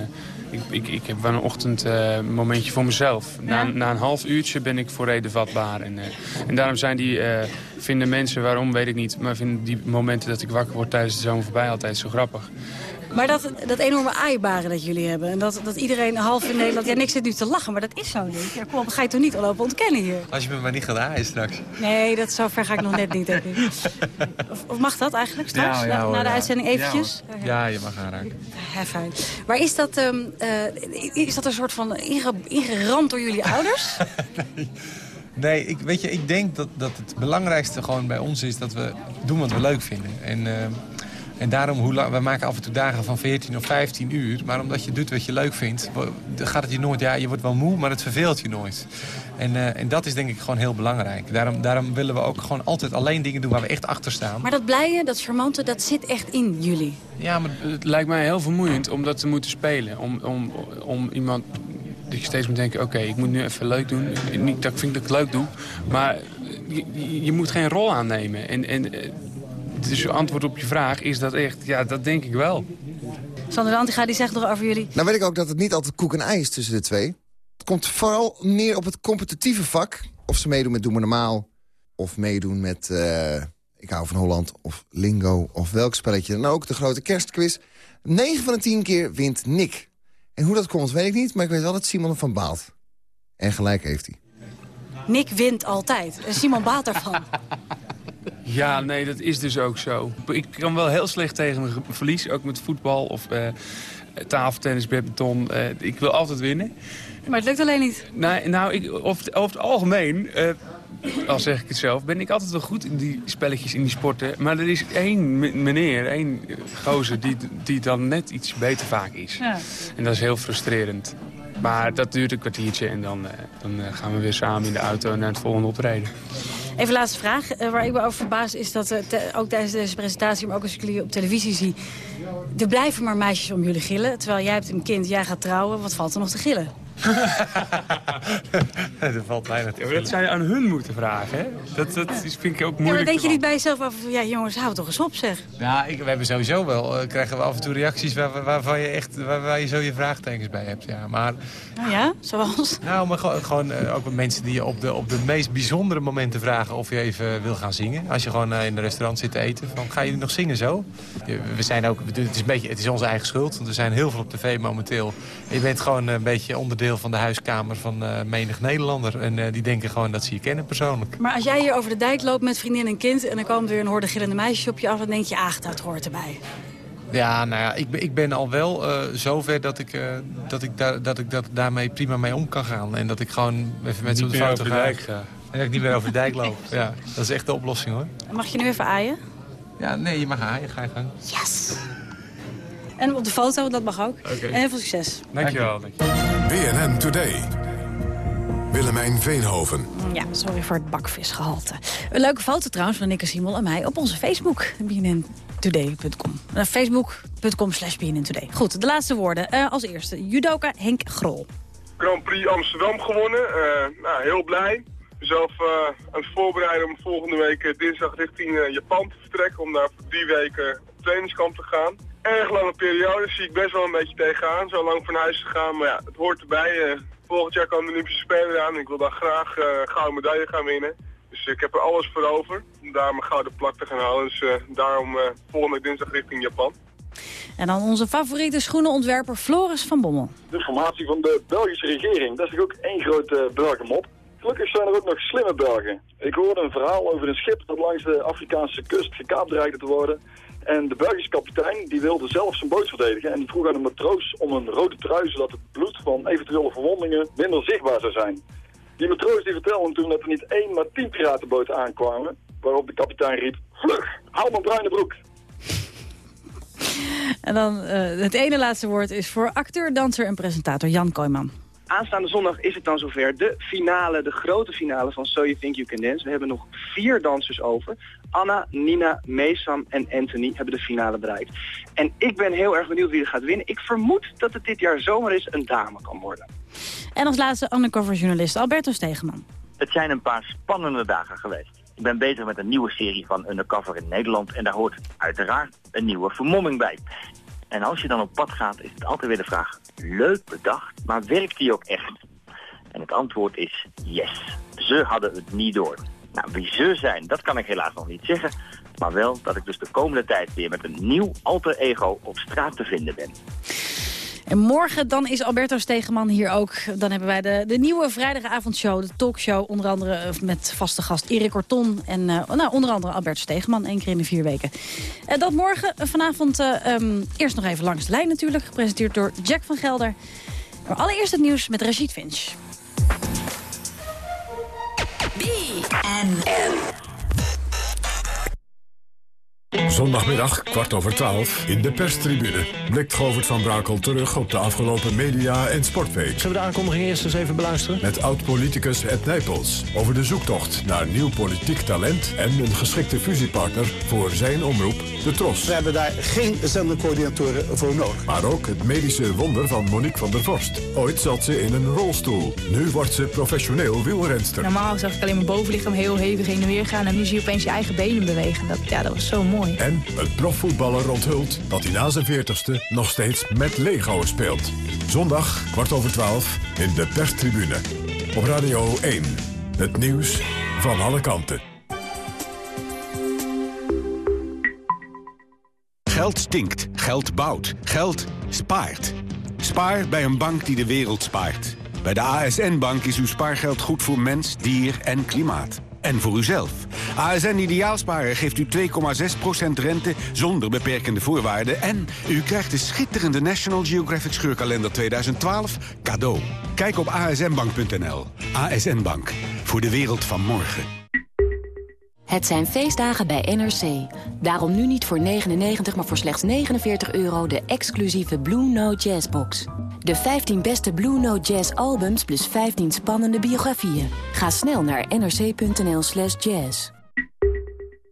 ik, ik, ik heb wel een ochtend uh, momentje voor mezelf. Na, na een half uurtje ben ik voor reden vatbaar. En, en daarom zijn die, vinden mensen, waarom weet ik niet... maar vinden die momenten dat ik wakker word tijdens de zomer voorbij altijd zo grappig. Maar dat, dat enorme aaibaren dat jullie hebben. En dat, dat iedereen half in Nederland... Ja, niks zit nu te lachen, maar dat is zo niet. Ja, kom, ga je toch niet al lopen ontkennen hier? Als je me maar niet gaat aaien straks. Nee, dat zo ver ga ik nog net niet, denk ik. Of, of mag dat eigenlijk straks? Ja, ja, na, de uitzending eventjes? Ja, je mag aanraken. Ja, fijn. Maar is dat, um, uh, is dat een soort van inge, ingeramd door jullie ouders? nee. Nee, ik, weet je, ik denk dat, dat het belangrijkste gewoon bij ons is dat we doen wat we leuk vinden. En uh, en daarom, hoe lang, we maken af en toe dagen van 14 of 15 uur. Maar omdat je doet wat je leuk vindt, gaat het je nooit... Ja, je wordt wel moe, maar het verveelt je nooit. En, uh, en dat is denk ik gewoon heel belangrijk. Daarom, daarom willen we ook gewoon altijd alleen dingen doen waar we echt achter staan. Maar dat blije, dat charmante, dat zit echt in jullie. Ja, maar het lijkt mij heel vermoeiend om dat te moeten spelen. Om, om, om iemand dat je steeds moet denken, oké, ik moet nu even leuk doen. Niet dat ik vind dat ik het leuk doe, maar je, je moet geen rol aannemen. En, en eh, dus antwoord op je vraag, is dat echt? Ja, dat denk ik wel. Sander Antiga die zegt nog over jullie... Nou weet ik ook dat het niet altijd koek en ei is tussen de twee. Het komt vooral neer op het competitieve vak. Of ze meedoen met Doe Maar Normaal. Of meedoen met uh, Ik hou van Holland. Of Lingo. Of welk spelletje dan ook. De grote kerstquiz. 9 van de 10 keer wint Nick. En hoe dat komt weet ik niet. Maar ik weet wel dat Simon ervan baalt. En gelijk heeft hij. Nick wint altijd. En Simon baalt ervan. Ja, nee, dat is dus ook zo. Ik kan wel heel slecht tegen mijn verlies, ook met voetbal of uh, tafeltennis, badminton. Uh, ik wil altijd winnen. Maar het lukt alleen niet. Nou, nou ik, over, over het algemeen, uh, al zeg ik het zelf, ben ik altijd wel goed in die spelletjes, in die sporten. Maar er is één meneer, één gozer, die, die dan net iets beter vaak is. Ja. En dat is heel frustrerend. Maar dat duurt een kwartiertje en dan, dan gaan we weer samen in de auto naar het volgende optreden. Even laatste vraag. Uh, waar ik me over verbaas is dat uh, ook tijdens deze presentatie... maar ook als ik jullie op televisie zie... er blijven maar meisjes om jullie gillen. Terwijl jij hebt een kind, jij gaat trouwen. Wat valt er nog te gillen? dat valt mij natuurlijk. dat zou je aan hun moeten vragen, hè? Dat, dat vind ik ook moeilijk. Ja, maar denk je niet bij jezelf af ja jongens, hou toch eens op, zeg. Ja, ik, we hebben sowieso wel, uh, krijgen we af en toe reacties waar, waarvan je echt, waar, waar, je zo je vraagtekens bij hebt, ja. Maar, nou ja, zoals? Nou, maar gewoon, gewoon uh, ook mensen die je op de, op de meest bijzondere momenten vragen of je even wil gaan zingen. Als je gewoon uh, in een restaurant zit te eten, van ga je nog zingen zo? We zijn ook, het is, een beetje, het is onze eigen schuld, want we zijn heel veel op tv momenteel. Je bent gewoon een beetje onderdeel onderdeel van de huiskamer van uh, menig Nederlander. En uh, die denken gewoon dat ze je kennen persoonlijk. Maar als jij hier over de dijk loopt met vriendin en kind... en dan komt weer een horde gillende meisjes op je af... dan denk je, ah, dat hoort erbij. Ja, nou ja, ik ben, ik ben al wel uh, zover dat ik, uh, dat, ik da dat ik dat daarmee prima mee om kan gaan. En dat ik gewoon even met zo'n foto ga. En dat ik niet meer over de dijk loop. ja, dat is echt de oplossing hoor. Mag je nu even aaien? Ja, nee, je mag aaien. Ga je gang. Yes! En op de foto, dat mag ook. Okay. En heel veel succes. Dankjewel. BNN Today. Willemijn Veenhoven. Ja, sorry voor het bakvisgehalte. Een leuke foto trouwens van Nikke Siemel en mij op onze Facebook. bnntoday.com. Uh, Facebook.com slash bnntoday. Goed, de laatste woorden. Uh, als eerste, judoka Henk Grol. Grand Prix Amsterdam gewonnen. Uh, nou, heel blij. Zelf aan het voorbereiden om volgende week dinsdag richting Japan te vertrekken. Om daar voor drie weken op trainingskamp te gaan erg lange periode. Zie ik best wel een beetje tegenaan. Zo lang van huis te gaan. Maar ja, het hoort erbij. volgend jaar komen de Olympische Spelen aan. Ik wil daar graag uh, gouden medaille gaan winnen. Dus ik heb er alles voor over om daar mijn gouden plak te gaan halen. Dus uh, daarom uh, volgende dinsdag richting Japan. En dan onze favoriete schoenenontwerper Floris van Bommel. De formatie van de Belgische regering, dat is natuurlijk ook één grote Belgenmop. Gelukkig zijn er ook nog slimme Belgen. Ik hoorde een verhaal over een schip dat langs de Afrikaanse kust gekaapt dreigde te worden. En de Belgische kapitein die wilde zelf zijn boot verdedigen. En vroeg aan de matroos om een rode trui, zodat het bloed van eventuele verwondingen minder zichtbaar zou zijn. Die matroos die vertelde toen dat er niet één, maar tien piratenboten aankwamen. Waarop de kapitein riep, vlug, haal mijn bruine broek. En dan uh, het ene laatste woord is voor acteur, danser en presentator Jan Kooijman. Aanstaande zondag is het dan zover. De finale, de grote finale van So You Think You Can Dance. We hebben nog vier dansers over. Anna, Nina, Meesam en Anthony hebben de finale bereikt. En ik ben heel erg benieuwd wie er gaat winnen. Ik vermoed dat het dit jaar zomer is een dame kan worden. En als laatste undercover-journalist Alberto Stegeman. Het zijn een paar spannende dagen geweest. Ik ben bezig met een nieuwe serie van Undercover in Nederland... en daar hoort uiteraard een nieuwe vermomming bij. En als je dan op pad gaat, is het altijd weer de vraag... leuk bedacht, maar werkt die ook echt? En het antwoord is yes. Ze hadden het niet door. Nou, wie ze zijn, dat kan ik helaas nog niet zeggen. Maar wel dat ik dus de komende tijd weer met een nieuw alter ego op straat te vinden ben. En morgen dan is Alberto Stegeman hier ook. Dan hebben wij de, de nieuwe vrijdagavondshow, de talkshow. Onder andere eh, met vaste gast Erik Orton. En uh, nou, onder andere Alberto Stegeman, één keer in de vier weken. En dat morgen, vanavond um, eerst nog even langs de lijn natuurlijk. Gepresenteerd door Jack van Gelder. Maar allereerst het nieuws met Rashid Finch. BNN. Zondagmiddag, kwart over twaalf, in de perstribune... blikt Govert van Brakel terug op de afgelopen media- en sportweek. Zullen we de aankondiging eerst eens even beluisteren? Met oud-politicus Ed Nijpels over de zoektocht naar nieuw politiek talent... en een geschikte fusiepartner voor zijn omroep, de Tros. We hebben daar geen zendercoördinatoren voor nodig. Maar ook het medische wonder van Monique van der Vorst. Ooit zat ze in een rolstoel. Nu wordt ze professioneel wielrenster. Normaal zag ik alleen mijn bovenlichaam heel hevig heen en weer gaan... en nu zie je opeens je eigen benen bewegen. Dat, ja, dat was zo mooi. En een profvoetballer onthult dat hij na zijn 40ste nog steeds met Lego speelt. Zondag, kwart over twaalf, in de perstribune. Op Radio 1. Het nieuws van alle kanten. Geld stinkt, geld bouwt, geld spaart. Spaar bij een bank die de wereld spaart. Bij de ASN-bank is uw spaargeld goed voor mens, dier en klimaat. En voor uzelf. ASN Ideaalsparen geeft u 2,6% rente zonder beperkende voorwaarden... en u krijgt de schitterende National Geographic Scheurkalender 2012 cadeau. Kijk op asnbank.nl. ASN Bank. Voor de wereld van morgen. Het zijn feestdagen bij NRC. Daarom nu niet voor 99, maar voor slechts 49 euro... de exclusieve Blue Note Jazz box. De 15 beste Blue Note Jazz albums plus 15 spannende biografieën. Ga snel naar nrc.nl slash jazz.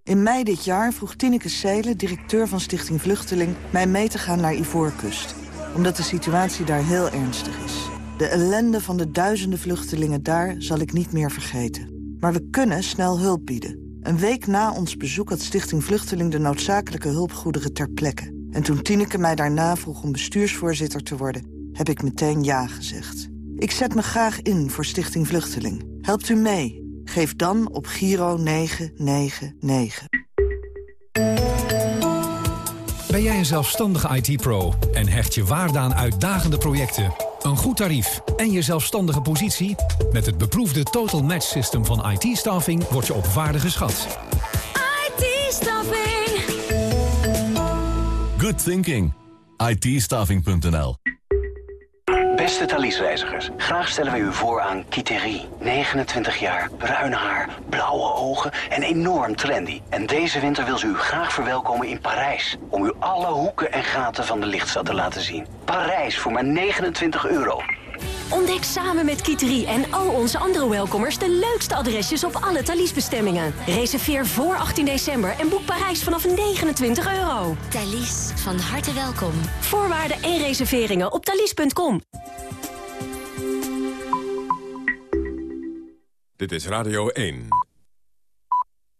In mei dit jaar vroeg Tineke Seelen, directeur van Stichting Vluchteling... mij mee te gaan naar Ivoorkust. Omdat de situatie daar heel ernstig is. De ellende van de duizenden vluchtelingen daar zal ik niet meer vergeten. Maar we kunnen snel hulp bieden. Een week na ons bezoek had Stichting Vluchteling de noodzakelijke hulpgoederen ter plekke. En toen Tineke mij daarna vroeg om bestuursvoorzitter te worden heb ik meteen ja gezegd. Ik zet me graag in voor Stichting Vluchteling. Helpt u mee? Geef dan op Giro 999. Ben jij een zelfstandige IT-pro en hecht je waarde aan uitdagende projecten Een goed tarief en je zelfstandige positie? Met het beproefde Total Match System van IT-staffing word je op waarde geschat. IT-staffing. Good thinking. it Beste Thalys-reizigers, graag stellen wij u voor aan Kiteri. 29 jaar, bruine haar, blauwe ogen en enorm trendy. En deze winter wil ze u graag verwelkomen in Parijs. Om u alle hoeken en gaten van de lichtstad te laten zien. Parijs voor maar 29 euro. Ontdek samen met Kiteri en al onze andere welkomers de leukste adresjes op alle Thalys-bestemmingen. Reserveer voor 18 december en boek Parijs vanaf 29 euro. Thalys, van harte welkom. Voorwaarden en reserveringen op thalys.com. Dit is Radio 1.